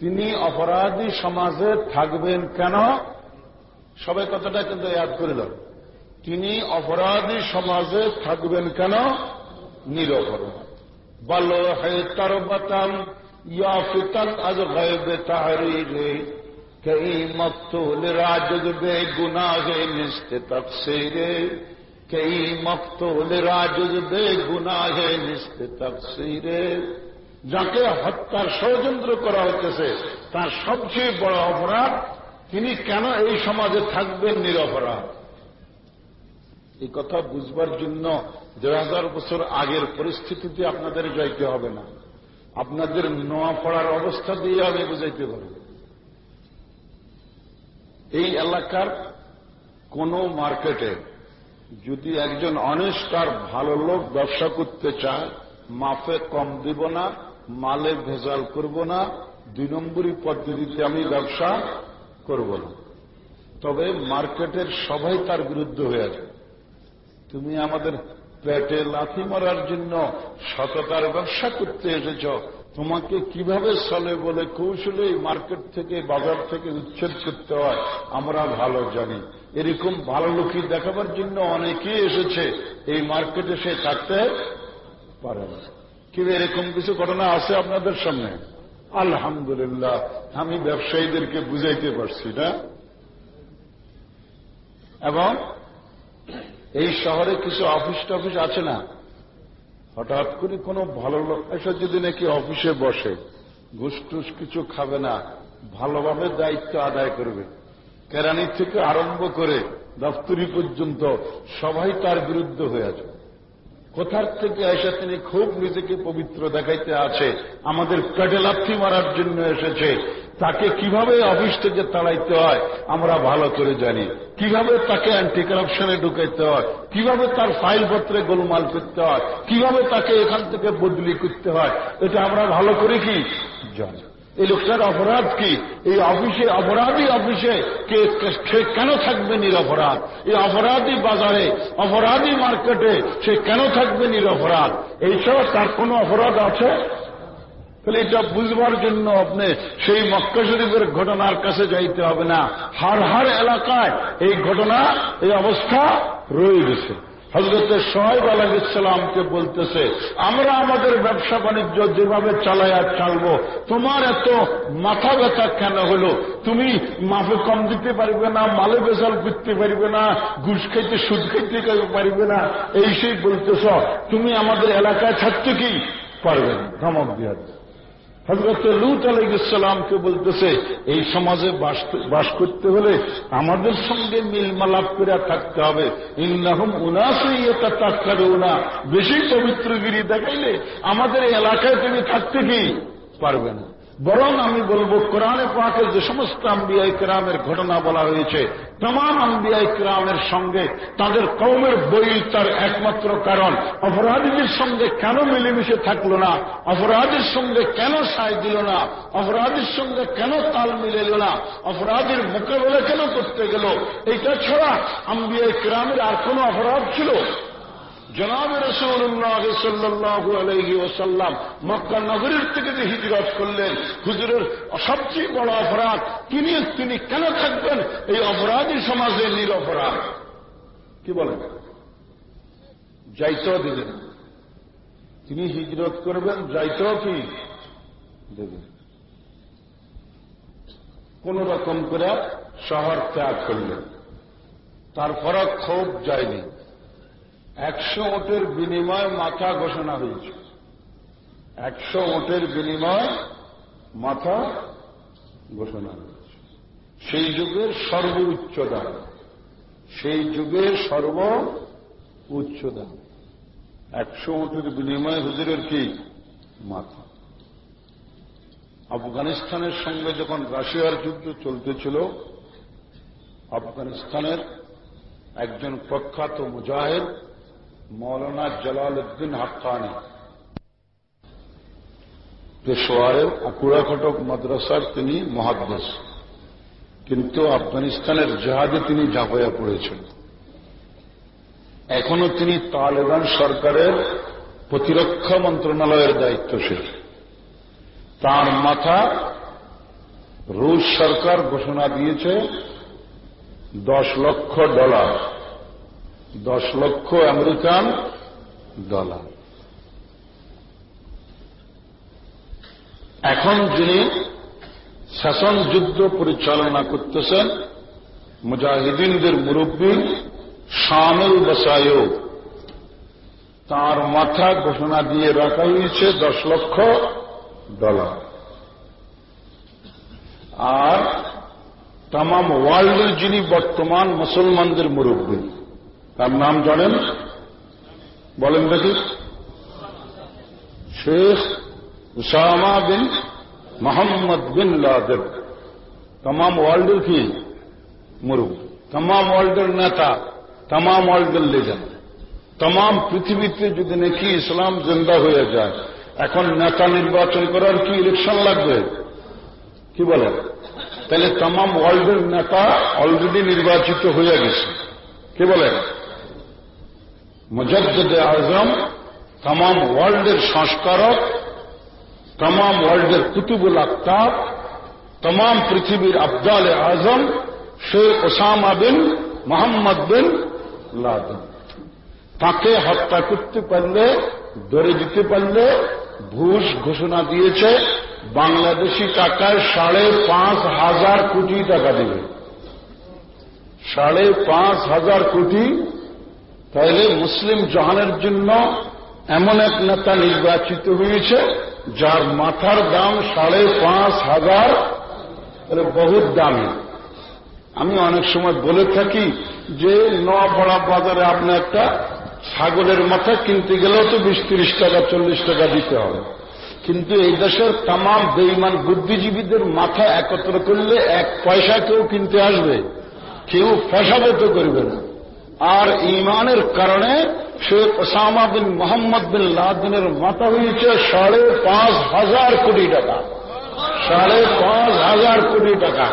তিনি অপরাধী সমাজে থাকবেন কেন? সবাই কথাটা কিন্তু ইয়াদ করে দাও। তিনি অপরাধী সমাজে থাকবেন কেন? নিরপরাধ। ইয়া আজ গায়বে তাহরিরে, কই মকতুল রাজগ বে গুনাহে নিস্তে তকসিরে, কই মকতুল রাজগ বে গুনাহে নিস্তে তকসিরে। যাকে হত্যার ষড়যন্ত্র করা হচ্ছে তার সবচেয়ে বড় অপরাধ, তিনি কেন এই সমাজে থাকবেন নিরপরাধ? এই কথা বুঝবার জন্য দেড় হাজার বছর আগের পরিস্থিতিতে আপনাদের যাইতে হবে না। আপনাদের নোয়া পড়ার অবস্থা দিয়ে আমি বুঝাইতে পারব এই এলাকার কোন মার্কেটে যদি একজন অনিষ্কার ভালো লোক ব্যবসা করতে চায়, মাফে কম দিব না মালে ভেজাল করব না, দুই নম্বরই পদ্ধতিতে আমি ব্যবসা করব না। তবে মার্কেটের সবাই তার বিরুদ্ধে হয়ে যাবে তুমি আমাদের পেটে লাথি মারার জন্য সততার ব্যবসা করতে এসেছ, তোমাকে কীভাবে চলে বলে কৌশলে মার্কেট থেকে, বাজার থেকে উচ্ছেদ করতে হয়, আমরা ভালো জানি। এরকম ভালো লোকই দেখাবার জন্য অনেকেই এসেছে, এই মার্কেটে সে থাকতে পারে না। কিন্তু এরকম কিছু ঘটনা আছে আপনাদের সামনে? আলহামদুলিল্লাহ, আমি ব্যবসায়ীদেরকে বুঝাইতে পারছি না। এবং এই শহরে কিছু অফিস টফিস আছে না? হঠাৎ করে কোনো ভালো লোক এসে যদি নাকি অফিসে বসে ঘুষ কিছু খাবে না, ভালোভাবে দায়িত্ব আদায় করবে। কেরানি থেকে আরম্ভ করে দপ্তরি পর্যন্ত সবাই তার বিরুদ্ধে হয়ে আছে। কোথার থেকে এসে তিনি খুব নিজেকে পবিত্র দেখাইতে আছে? আমাদের পেটে লাথি মারার জন্য এসেছে। তাকে কীভাবে অফিস থেকে তাড়াইতে হয়, আমরা ভালো করে জানি। কীভাবে তাকে অ্যান্টি কারাপশনে ঢুকাইতে হয়, কীভাবে তার ফাইলপত্রে গোলমাল করতে হয়, কীভাবে তাকে এখান থেকে বদলি করতে হয়, এটা আমরা ভালো করে কি? জানি। এই লোকটার অপরাধ কি? এই অফিসে, অপরাধী অফিসে কে কেন থাকবে নিরপরাধ? এই অপরাধী বাজারে, অপরাধী মার্কেটে সে কেন থাকবে নিরপরাধ? এইসব তার কোন অপরাধ আছে? তাহলে এটা বুঝবার জন্য আপনি সেই মক্কা শরীফের ঘটনার কাছে যাইতে হবে না। হার হার এলাকায় এই ঘটনা, এই অবস্থা রয়ে গেছে হজরত সোহেব আলাইসালামকে বলতেছে, আমরা আমাদের ব্যবসা বাণিজ্য যেভাবে আর চালবো, তোমার এত মাথা ব্যথা কেন হলো? তুমি মাফে কম দিতে পারবে না, মালে বেজাল করতে পারবে না, ঘুষ খাইতে, সুদ খাইতে পারবে না। এই সেই বলতেছ, তুমি আমাদের এলাকায় থাকতে কি পারবে না? ধমক দিয়ে হজরত লুত আলাইসালামকে বলতেছে, এই সমাজে বাস করতে হলে আমাদের সঙ্গে মিলমালাপ করে থাকতে হবে। ইন্নাহম উনাসই এটা তাক্কারে উনা বেশি পবিত্রগিরি দেখাইলে আমাদের এলাকায় তুমি থাকতে কি? পারবে না। বরং আমি বলব, কোরআনে পাকে যে সমস্ত আম্বিয়াই ক্রামের ঘটনা বলা হয়েছে, তমাম আম্বিয়াই ক্রামের সঙ্গে তাদের কৌমের বই তার একমাত্র কারণ। অপরাধীদের সঙ্গে কেন মিলেমিশে থাকল না? অপরাধীর সঙ্গে কেন সায় দিল না? অপরাধীর সঙ্গে কেন তাল মিলেল না? অপরাধীর মোকাবেলা কেন করতে গেল? এইটা ছাড়া আম্বিয়াই ক্রামের আর কোন অপরাধ ছিল? জনাব রসুল্লাহ মক্কা নগরীর থেকে যে হিজরত করলেন, হুজুরের সবচেয়ে বড় অপরাধ, তিনি তিনি কেন থাকবেন? এই অপরাধী সমাজের নিরপরাধ কি বলেন? যাইতেও দিলেন। তিনি হিজরত করবেন, যাইতেও কি দেবেন কোন রকম করে শহর ত্যাগ করলেন। তারপর ক্ষোভ যায়নি। একশো ওটের বিনিময় মাথা ঘোষণা হয়েছে। একশো ওটের বিনিময় মাথা ঘোষণা হয়েছে। সেই যুগের সর্ব উচ্চ দাম। সেই যুগের সর্ব উচ্চ দাম। একশো ওটের বিনিময় হুজুরের কি? মাথা। আফগানিস্তানের সঙ্গে যখন রাশিয়ার যুদ্ধ চলতেছিল, আফগানিস্তানের একজন প্রখ্যাত মুজাহিদ মৌলানা জলাল উদ্দিন হাক্কানি। পেশোয়ারের আকুড়াখটক মাদ্রাসার তিনি মহাদ্দেশ। কিন্তু আফগানিস্তানের জাহাজে তিনি ঝাঁপাইয়া পড়েছেন। এখনও তিনি তালেবান সরকারের প্রতিরক্ষা মন্ত্রণালয়ের দায়িত্বশীল। তার মাথা রুশ সরকার ঘোষণা দিয়েছে, দশ লক্ষ ডলার। দশ লক্ষ আমেরিকান ডলার। এখন যিনি শাসন যুদ্ধ পরিচালনা করতেছেন, মুজাহিদিনদের মুরব্বী শামিল বসায় তার মাথা ঘোষণা দিয়ে রাখা হয়েছে দশ লক্ষ ডলার। আর তাম ওয়ার্ল্ডের যিনি বর্তমান মুসলমানদের মুরব্বী তার নাম জানেন? বলেন দেখি। Sheikh Usama bin Mohammad bin Laden তাম ওয়ার্ল্ডের কি? মুরব্বী তাম ওয়ার্ল্ডের নেতা তাম ওয়ার্ল্ডের লেজেন্ড তাম পৃথিবীতে যদি নাকি ইসলাম জিন্দা হয়ে যায়, এখন নেতা নির্বাচন করার কি ইলেকশন লাগবে? কি বলেন? তাহলে তাম ওয়ার্ল্ডের নেতা অলরেডি নির্বাচিত হয়ে গেছে। কি বলেন? মুজদ্দ আজম তাম ওয়ার্ল্ডের সংস্কারক তাম ওয়ার্ল্ডের কুতুবুল আক্তাব তাম পৃথিবীর আবদাল আজম, Sheikh Osama bin Mohammad bin Laden. তাকে হত্যা করতে পারলে, ধরে দিতে পারলে ঘুষ ঘোষণা দিয়েছে, বাংলাদেশি টাকায় সাড়ে পাঁচ হাজার কোটি টাকা দেবে। সাড়ে পাঁচ হাজার কোটি তাহলে মুসলিম জাহানের জন্য এমন এক নেতা নির্বাচিত হয়েছে, যার মাথার দাম সাড়ে পাঁচ হাজার বহুত দামি। আমি অনেক সময় বলে থাকি যে নোয়াপাড়া বাজারে আপনি একটা ছাগলের মাথা কিনতে গেলেও তো বিশ, তিরিশ টাকা, চল্লিশ টাকা দিতে হবে। কিন্তু এই দেশের তাম বেইমান বুদ্ধিজীবীদের মাথা একত্র করলে এক পয়সা কেউ কিনতে আসবে, কেউ ফেসাবত করবে না। আর ইমানের কারণে Sheikh Osama bin Mohammad bin লাদিনের মাথা হয়েছে সাড়ে পাঁচ হাজার কোটি টাকা। সাড়ে পাঁচ হাজার কোটি টাকা।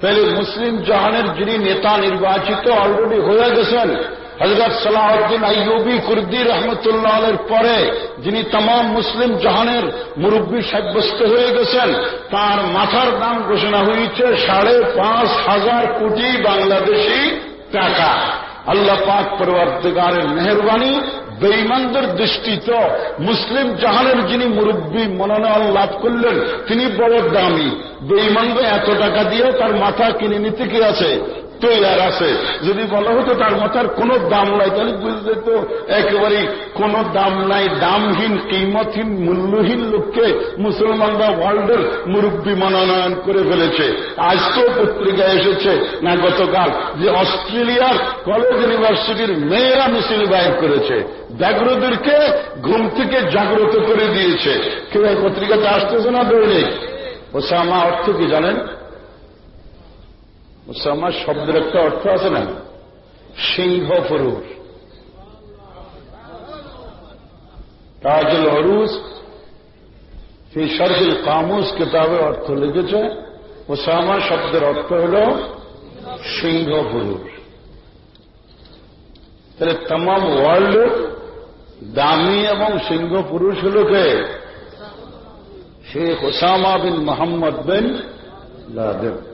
তাহলে মুসলিম জাহানের যিনি নেতা নির্বাচিত অলরেডি হয়ে গেছেন হজরত সালাহদ্দিন আইয়ুবি কুর্দি রহমতুল্লাহের পরে যিনি তাম মুসলিম জাহানের মুরব্বী সাব্যস্ত হয়ে গেছেন, তার মাথার দাম ঘোষণা হয়েছে সাড়ে পাঁচ হাজার কোটি বাংলাদেশি টাকা। আল্লাহ পাক পরিবর্তগারের মেহরবানি বেইমানদের দৃষ্টিত মুসলিম জাহানের যিনি মুরব্বী মনোনয়ন লাভ করলেন, তিনি বড় দামি। বেইমানদের এত টাকা দিয়ে তার মাথা কিনে নিতে কি আছে? তৈয়ার আছে। যদি বলা হতো তার মাথার কোন দাম নাই, তাহলে বুঝতে তো একেবারে কোন দাম নাই, দামহীন, কিমতহীন, মূল্যহীন লোককে মুসলমানরা ওয়ার্ল্ডের মুরব্বী মনোনয়ন করে ফেলেছে। আজ তো পত্রিকা এসেছে না গতকাল যে অস্ট্রেলিয়ার কলেজ ইউনিভার্সিটির মেয়েরা মিছিল বাইর করেছে। জাগ্রতদেরকে ঘুম থেকে জাগ্রত করে দিয়েছে। কেউ পত্রিকাতে আসতেছে না দৈনিক? ওসামা অর্থ কি জানেন? ওসামা শব্দের একটা অর্থ আছে না? সিংহ পুরুষ। তাজুল হরুস সেই সরকুল কামুস কিতাবে অর্থ লিখেছে ওসামা শব্দের অর্থ হল সিংহ পুরুষ। তাহলে তাম ওয়ার্ল্ড দামি এবং সিংহ পুরুষ হল কে? Sheikh Osama bin Mohammad bin Laden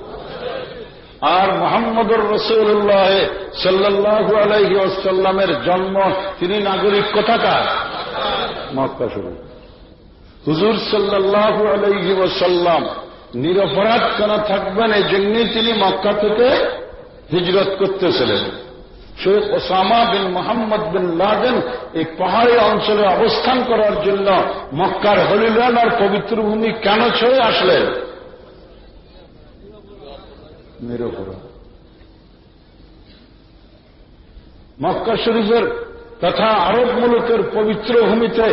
আর মোহাম্মদুর রসুল্লাহ সাল্লাহু আলহি ওসাল্লামের জন্ম, তিনি নাগরিক কোথাকার? মক্কা শরীফ। হুজুর সাল্লাহু আলহি ওসাল্লাম নিরপরাধ কেন থাকবেন এই জন্যই তিনি মক্কা থেকে হিজরত করতেছিলেন। Sheikh Osama bin Mohammad bin Laden এই পাহাড়ি অঞ্চলে অবস্থান করার জন্য মক্কার হলিল্যান্ড আর পবিত্র ভূমি কেন ছেড়ে আসলেন? নিরপরাধ মক্কা শরীফের তথা আরব মুলুকের পবিত্র ভূমিতে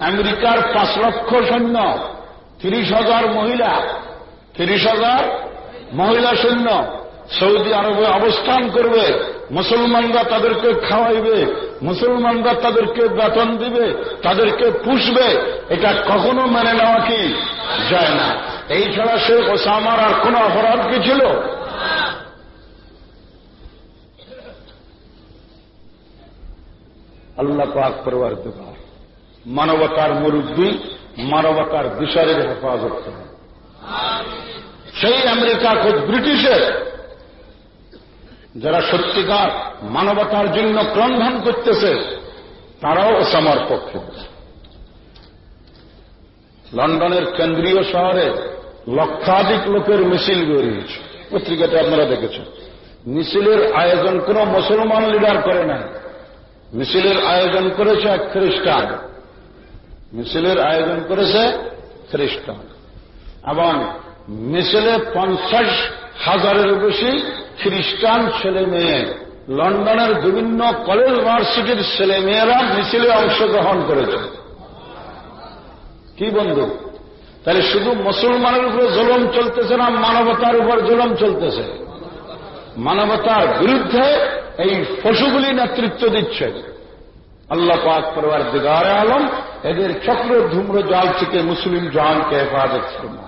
আমেরিকার পাঁচ লক্ষ সৈন্য, তিরিশ হাজার মহিলা, তিরিশ হাজার মহিলা সৈন্য সৌদি আরবে অবস্থান করবে। মুসলমানরা তাদেরকে খাওয়াইবে, মুসলমানরা তাদেরকে বেতন দিবে, তাদেরকে পুষবে, এটা কখনো মেনে নেওয়া কি যায় না। এই ছাড়া সে ওসামার আর কোন অপরাধ কি ছিল? আল্লাহ পাক পরিবার দোকার মানবতার মুরব্বী, মানবতার বিচারের হেফাজত করে সেই আমেরিকা খোঁজ ব্রিটিশের। যারা সত্যিকার মানবতার জন্য ক্রন্ধন করতেছে, তারাও ওসামার পক্ষে। লন্ডনের কেন্দ্রীয় শহরে লক্ষাধিক লোকের মিছিল বেরিয়েছে। পত্রিকাতে আপনারা দেখেছেন। মিছিলের আয়োজন কোন মুসলমান লিডার করে নাই। মিছিলের আয়োজন করেছে এক খ্রিস্টান। মিছিলের আয়োজন করেছে খ্রিস্টান। এবং মিছিলে পঞ্চাশ হাজারের বেশি খ্রিস্টান ছেলে মেয়ে লন্ডনের বিভিন্ন কলেজ ইউনিভার্সিটির ছেলে মেয়েরা মিছিলে অংশগ্রহণ করেছে। কি বন্ধু? তাহলে শুধু মুসলমানের উপরে জলম চলতেছে না, মানবতার উপর জলম চলতেছে? মানবতার বিরুদ্ধে এই পশুগুলি নেতৃত্ব দিচ্ছে। আল্লাহ পাক পরিবার দিগারে আলম, এদের চক্র ধূম্র জাল থেকে মুসলিম জাহানকে হেফাজত করুন।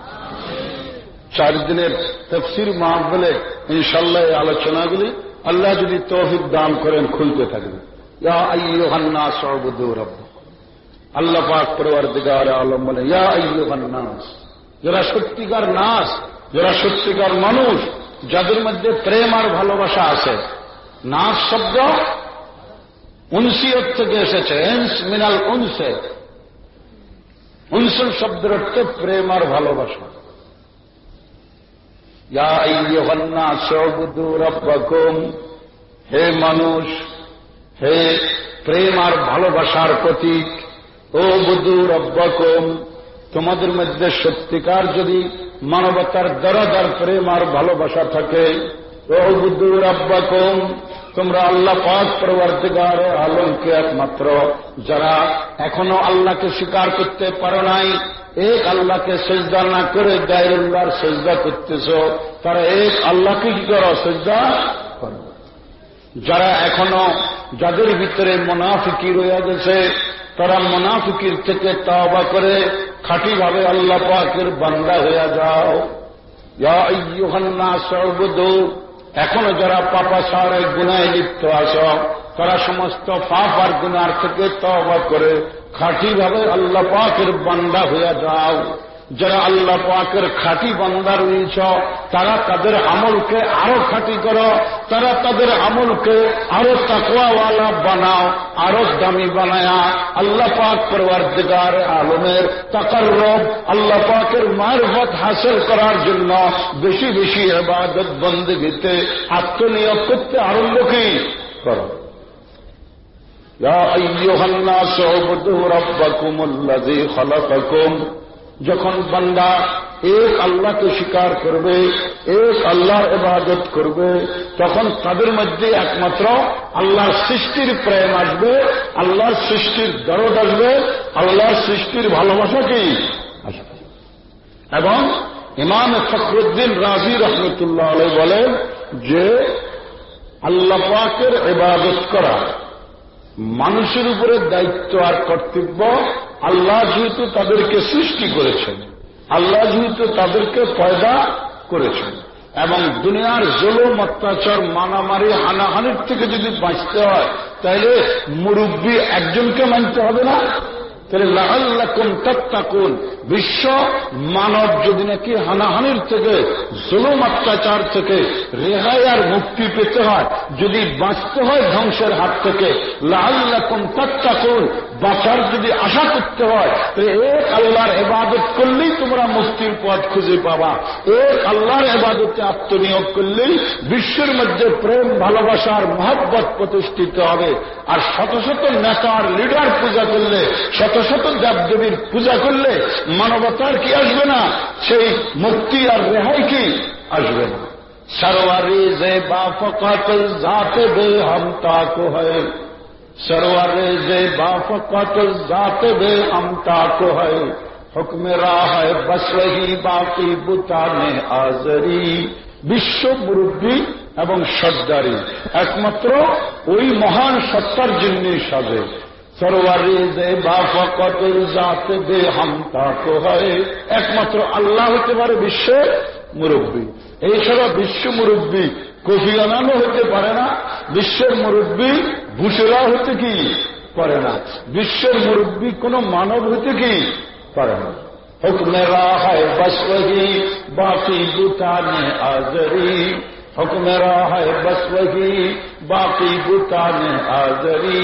চার দিনের তফসির মাহফিলে ইনশাল্লাহ এই আলোচনাগুলি আল্লাহ যদি তৌফিক দান করেন খুলতে থাকবে। আল্লাহ পাক পরিবার দিগারে আলম বলে নাস যারা সত্যিকার নাস, যারা সত্যিকার মানুষ, যাদের মধ্যে প্রেম আর ভালোবাসা আছে নাস শব্দ উনসিয়ত থেকে এসেছে, এন্স মিনাল উনসে। উনসুল শব্দের অর্থ প্রেম আর ভালোবাসা। হে মানুষ, হে প্রেম আর ভালোবাসার প্রতীক ও বুধু রব্বকম। তোমাদের মধ্যে সত্যিকার যদি মানবতার দরদার প্রেম আর ভালোবাসা থাকে রব্বকম। তোমরা আল্লাহ পাক প্রবর্তিকার আলমকে একমাত্র, যারা এখনও আল্লাহকে স্বীকার করতে পারো নাই, এক আল্লাহকে সেজদা না করে গায়রুল্লাহর সেজদা করতেছ, তারা এক আল্লাহকে কি করো? সেজদা করো। যারা এখনও যাদের ভিতরে মোনাফিকি রয়ে গেছে, তারা মোনাফিকির থেকে তাওবা করে খাঁটিভাবে আল্লাহ পাকের বান্দা হয়ে যাও। ইয়া সর্বদৌ এখনও যারা পাপা সারে গুনায় লিপ্ত আস তারা সমস্ত পাপ আর গুনার থেকে তবা করে খাঁটিভাবে আল্লাহ পাকের বান্দা হয়ে যাও। যারা আল্লাহ পাকের খাঁটি বান্দা রয়েছ তারা তাদের আমলকে আরো খাঁটি করো তারা তাদের আমলকে আরো তাকুয়াওয়ালা বানাও আরো দামি বানায়া আল্লাহ পাক পরবার দিগার আলমের তাকার রব আল্লাহ পাকের মারফত হাসিল করার জন্য বেশি বেশি এবাদত বন্দীতে আত্মনিয়োগ করতে আরম্ভ কি করো يا أيها الناس اعبدوا ربكم الذي خلقكم যখন বান্দা এক আল্লাহকে স্বীকার করবে, এক আল্লাহর ইবাদত করবে, তখন তাদের মধ্যে একমাত্র আল্লাহর সৃষ্টির প্রেম আসবে, আল্লাহর সৃষ্টির দরদ আসবে, আল্লাহর সৃষ্টির ভালোবাসা কি? এবং ইমাম ফখরুদ্দিন রাজি রহমতুল্লাহ আলাই বলেন যে, আল্লাহ পাকের ইবাদত করা মানুষের উপরে দায়িত্ব আর কর্তব্য আল্লাহ যেহেতু তাদেরকে সৃষ্টি করেছেন, আল্লাহ যেহেতু তাদেরকে পয়দা করেছেন, এবং দুনিয়ার জলম, অত্যাচার মানামারি হানাহানির থেকে যদি বাঁচতে হয়, তাহলে মুরব্বী একজনকে মানতে হবে না? তাহলে লাহাল্লাকুন তত্তাকুন। বিশ্ব মানব যদি নাকি হানাহানির থেকে, জুলুম, অত্যাচার থেকে রেহাই আর মুক্তি পেতে হয়, যদি বাঁচতে হয় ধ্বংসের হাত থেকে লাহাল্লাকুন তত্তাকুন। বাঁচার যদি আশা করতে হয় তো এক আল্লাহর এবাদত করলেই তোমরা মুক্তির পথ খুঁজে পাবা। এক আল্লাহর এবাদতে আত্মনিয়োগ করলেই বিশ্বের মধ্যে প্রেম ভালোবাসার মহব্বত প্রতিষ্ঠিত হবে। আর শত শত নেতার লিডার পূজা করলে, শত শত দেবদেবীর পূজা করলে মানবতার কি আসবে না? সেই মুক্তি আর রেহাই কি আসবে না। সরওয়ারি যে বা ফকাত জাতে বে হম তাকো হয় সরওয়ারে যে বা ফকাত জাতে বে হম তাকো হয় হুকম রাহ বস রহি বাকি বুতানে আজরি বিশ্ব মুরব্বী এবং সর্দারি একমাত্র ওই মহান সত্তার জন্যই সাজে সরোয়ারে যে বা ফকত জাত দে হামতা তো হয় একমাত্র আল্লাহ হতে পারে বিশ্বের মুরব্বী এছাড়া বিশ্ব মুরব্বী কফি আনানো হতে পারে না, বিশ্বের মুরব্বী ভূষেরা হতে কি পারে না, বিশ্বের মুরব্বী কোন মানব হতে কি পারে না। হুকমে রাহ বস বাকি বুতানে আজরি হুকমেরা হয় বস বাকি বুতানে আজরি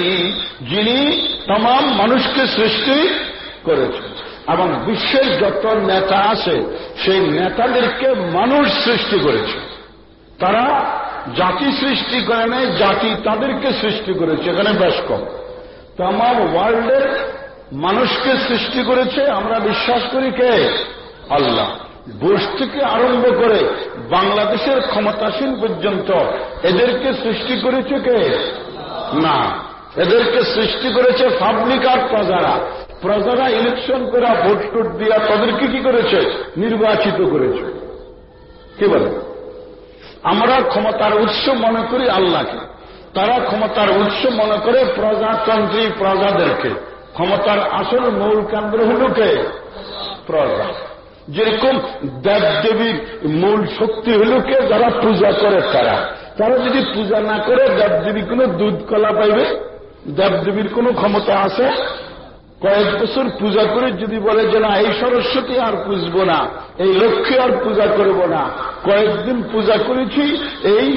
যিনি তাম মানুষকে সৃষ্টি করেছেন। এবং বিশ্বের যত নেতা আছে, সেই নেতাদেরকে মানুষ সৃষ্টি করেছে। তারা জাতি সৃষ্টি করে নেয় জাতি তাদেরকে সৃষ্টি করেছে, এখানে বেশ কম। তাম ওয়ার্ল্ডের মানুষকে সৃষ্টি করেছে, আমরা বিশ্বাস করি কে? আল্লাহ। বুশ থেকে আরম্ভ করে বাংলাদেশের ক্ষমতাসীন পর্যন্ত এদেরকে সৃষ্টি করেছে কে? না। এদেরকে সৃষ্টি করেছে পাবলিক আর প্রজারা। প্রজারা ইলেকশন করা ভোট টোট দিয়া তাদেরকে কি করেছে? নির্বাচিত করেছে। কি বলে? আমরা ক্ষমতার উৎস মনে করি আল্লাহকে। তারা ক্ষমতার উৎস মনে করে প্রজাতন্ত্রী প্রজাদেরকে। ক্ষমতার আসল মূল কেন্দ্র হল কে? প্রজা। যেরকম দেব দেবীর মূল শক্তি হল কে? যারা পূজা করে তারা। তারা যদি পূজা না করে, দেবদেবী কোনো দুধ কলা পাইবে? দেবদেবীর কোনো ক্ষমতা আছে? কয়েক বছর পূজা করে যদি বলে যে না, এই সরস্বতী আর পুজব না, এই লক্ষ্মী আর পূজা করব না, কয়েকদিন পূজা করেছি, এই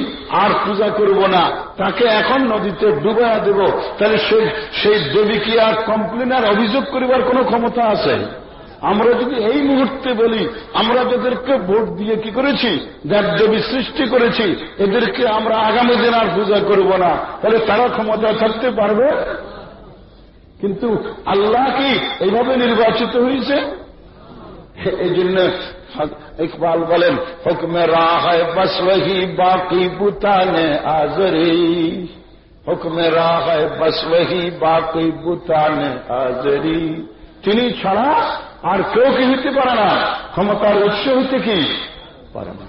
আর পূজা করব না, তাকে এখন নদীতে ডুবাইয়া দেব, তাহলে সেই দেবী কি আর কমপ্লেন আর অভিযোগ করিবার কোনো ক্ষমতা আছে? আমরা যদি এই মুহূর্তে বলি, আমরা যাদেরকে ভোট দিয়ে কি করেছি? দেবদেবী সৃষ্টি করেছি, এদেরকে আমরা আগামী দিন আর পূজা করব না, তাহলে তারা ক্ষমতা থাকতে পারবে? কিন্তু আল্লাহ কি এইভাবে নির্বাচিত হয়েছে? এই জন্য ইকবাল বলেন, হুকমে রাহি বাকি বুতানে আজরি। হুকমে রাহায় বসবহি বাকি বুতানে আজরি। তিনি ছাড়া আর কেউ কি হইতে পারে না? ক্ষমতার উৎস হইতে কি? পারে না।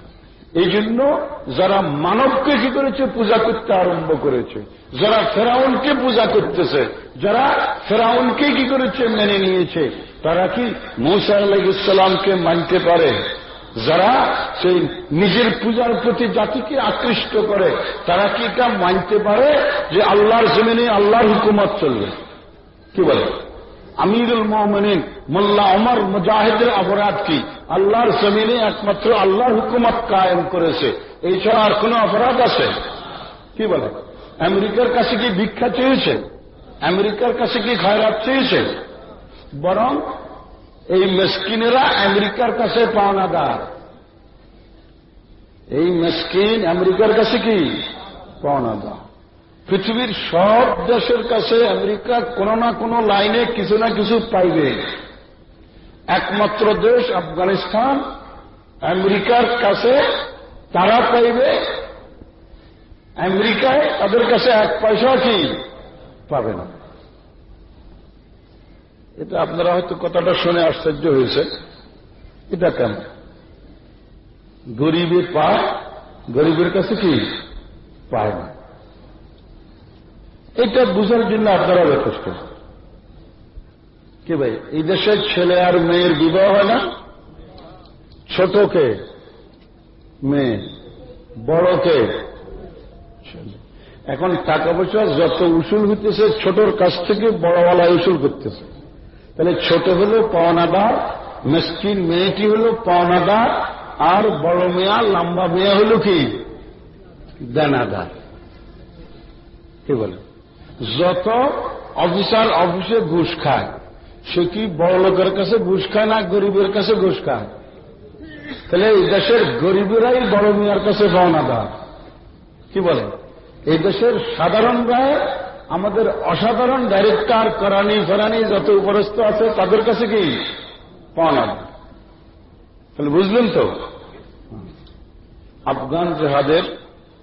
এই জন্য যারা মানবকে কি করেছে, পূজা করতে আরম্ভ করেছে। যারা ফেরাউনকে পূজা করতেছে, যারা ফেরাউনকে কি করেছে, মেনে নিয়েছে, তারা কি মৌসা আলাইসালামকে মানতে পারে? যারা সেই নিজের পূজার প্রতি জাতিকে আকৃষ্ট করে, তারা কি তা মানতে পারে যে আল্লাহর জমিনে আল্লাহর হুকুমত চলবে? কি বলে? আমিরুল মোহামিন মোল্লা অমর মুজাহিদের অপরাধ কি? আল্লাহর জমিনে একমাত্র আল্লাহর হুকুমত কায়েম করেছে। এই ছাড়া আর কোন অপরাধ আছে? কি বলে? আমেরিকার কাছে কি ভিক্ষা চেয়েছে? আমেরিকার কাছে কি খায়রাত চেয়েছে? বরং এই মেসকিনেরা আমেরিকার কাছে পাওনাদার। এই মেসকিন আমেরিকার কাছে কি? পাওনাদার। পৃথিবীর সব দেশের কাছে আমেরিকা কোন না কোনো লাইনে কিছু না কিছু পাইবে। একমাত্র দেশ আফগানিস্তান, আমেরিকার কাছে তারা পাইবে। আমেরিকায় তাদের কাছে এক পয়সা কি? পাবে না। এটা আপনারা হয়তো কথাটা শুনে আশ্চর্য হয়েছে। এটা কেন? গরিবের পায় গরিবের কাছে কি? পায় না। এটা বুঝার জন্য আপনারা যথেষ্ট। কি ভাই, এই দেশের ছেলে আর মেয়ের বিবাহ হয় না? ছোটকে মেয়ে, বড়কে এখন টাকা পয়সা যত উসুল হইতেছে, ছোটর কাছ থেকে বড়ওয়ালা উসুল করতেছে। তাহলে ছোট হল পাওনাদার, মেসকিন মেয়েটি হল পাওনাদার, আর বড় মেয়া, লম্বা মেয়া হল কি? দেনাদার। কি বলে? যত অফিসার অফিসে ঘুষ খায় সে কি বড় লোকের কাছে ঘুষ খায় না গরিবের কাছে ঘুষ খায় তাহলে এই দেশের গরিবেরাই বড় মিয়ার কাছে পাওনাদার কি বলে? এই দেশের সাধারণ রায় আমাদের অসাধারণ ডাইরেক্টর, করানি ফেরানি যত উপরস্থ আছে তাদের কাছে কি পাওনাদার তাহলে বুঝলেন তো? আফগান জেহাদের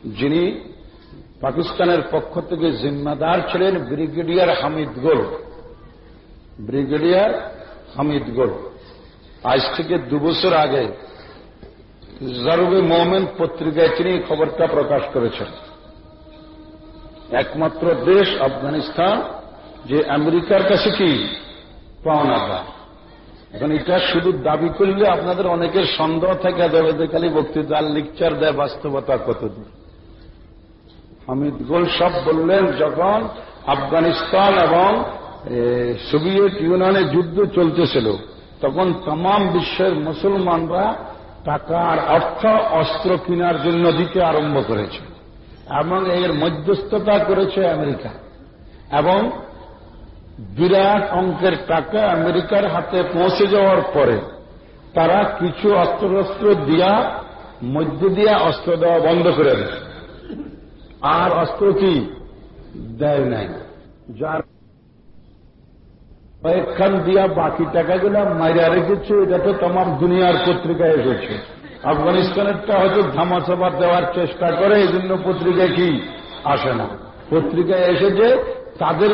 যিনি পাকিস্তানের পক্ষ থেকে জিম্মাদার ছিলেন ব্রিগেডিয়ার হামিদ গোল ব্রিগেডিয়ার হামিদ গোল। আজ থেকে দুবছর আগে জারুবে মোহামেন পত্রিকায় তিনি খবরটা প্রকাশ করেছেন। একমাত্র দেশ আফগানিস্তান যে আমেরিকার কাছে কি পাওনাদার এখন এটা শুধু দাবি করলে আপনাদের অনেকের সন্দেহ থেকে দেবে যে খালি বক্তৃতা লিকচার দেয় বাস্তবতা কতদূর। হামিদ গোল সব বললেন যখন আফগানিস্তান এবং সোভিয়েত ইউনিয়নের যুদ্ধ চলতেছিল। তখন তাম বিশ্বের মুসলমানরা টাকার অর্থ, অস্ত্র কেনার জন্য দিতে আরম্ভ করেছে এবং এর মধ্যস্থতা করেছে আমেরিকা এবং বিরাট অঙ্কের টাকা আমেরিকার হাতে পৌঁছে যাওয়ার পরে তারা কিছু অস্ত্রশস্ত্র দিয়া, মধ্য দিয়া অস্ত্র দেওয়া বন্ধ করে দেয় আর অস্ত্র কি? দেয় নাই। যার কয়েকখান দিয়া বাকি টাকাগুলো মাইরা রেখেছে, এটা তো তোমার দুনিয়ার পত্রিকায় এসেছে। আফগানিস্তানেরটা হয়তো ধামাচাপা দেওয়ার চেষ্টা করে এই জন্য পত্রিকায় কি? আসে না। পত্রিকায় এসেছে তাদের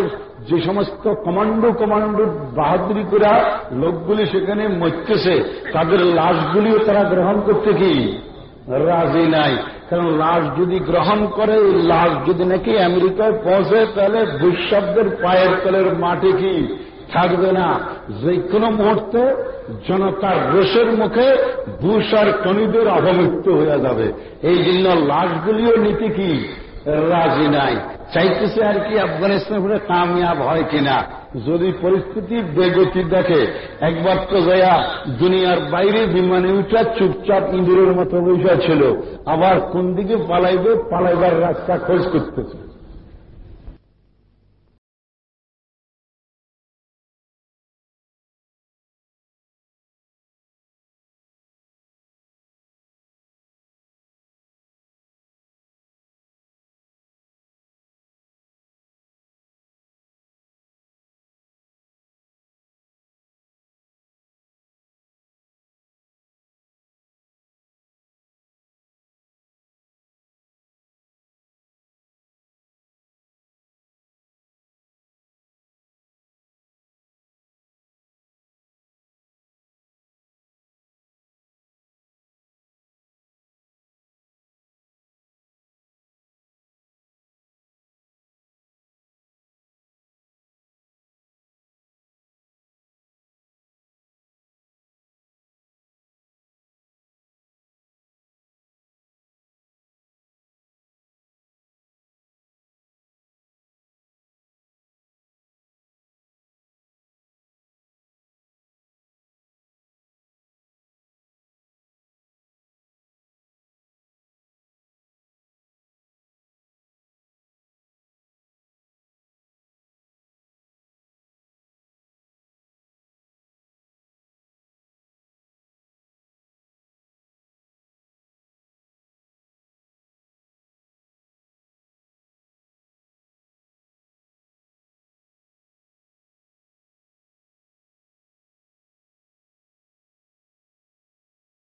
যে সমস্ত কমান্ডো কমান্ডো বাহাদুরি করা লোকগুলি সেখানে মরতেছে, তাদের লাশগুলিও তারা গ্রহণ করতে কি? রাজি নাই। কারণ লাশ যদি গ্রহণ করে লাশ যদি নাকি আমেরিকায় পৌঁছে, তাহলে দুঃশব্দের পায়ের তলের মাটি কি? থাকবে না। যে কোনো মুহূর্তে জনতার রোষের মুখে বুশ আর কনিদের অবমৃত্যু হয়ে যাবে। এই জন্য লাশগুলিও নীতি কি? রাজি নাই। চাইতেছে আর কি আফগানিস্তানের উপরে কামিয়াব হয় কিনা? যদি পরিস্থিতি বেগতি দেখে, একবার তো জয়া দুনিয়ার বাইরে বিমানে উঠা চুপচাপ ইঁদুরের মতো বৈশা ছিল। আবার কোন দিকে পালাইবে, পালাইবার রাস্তা খোঁজ করতেছে।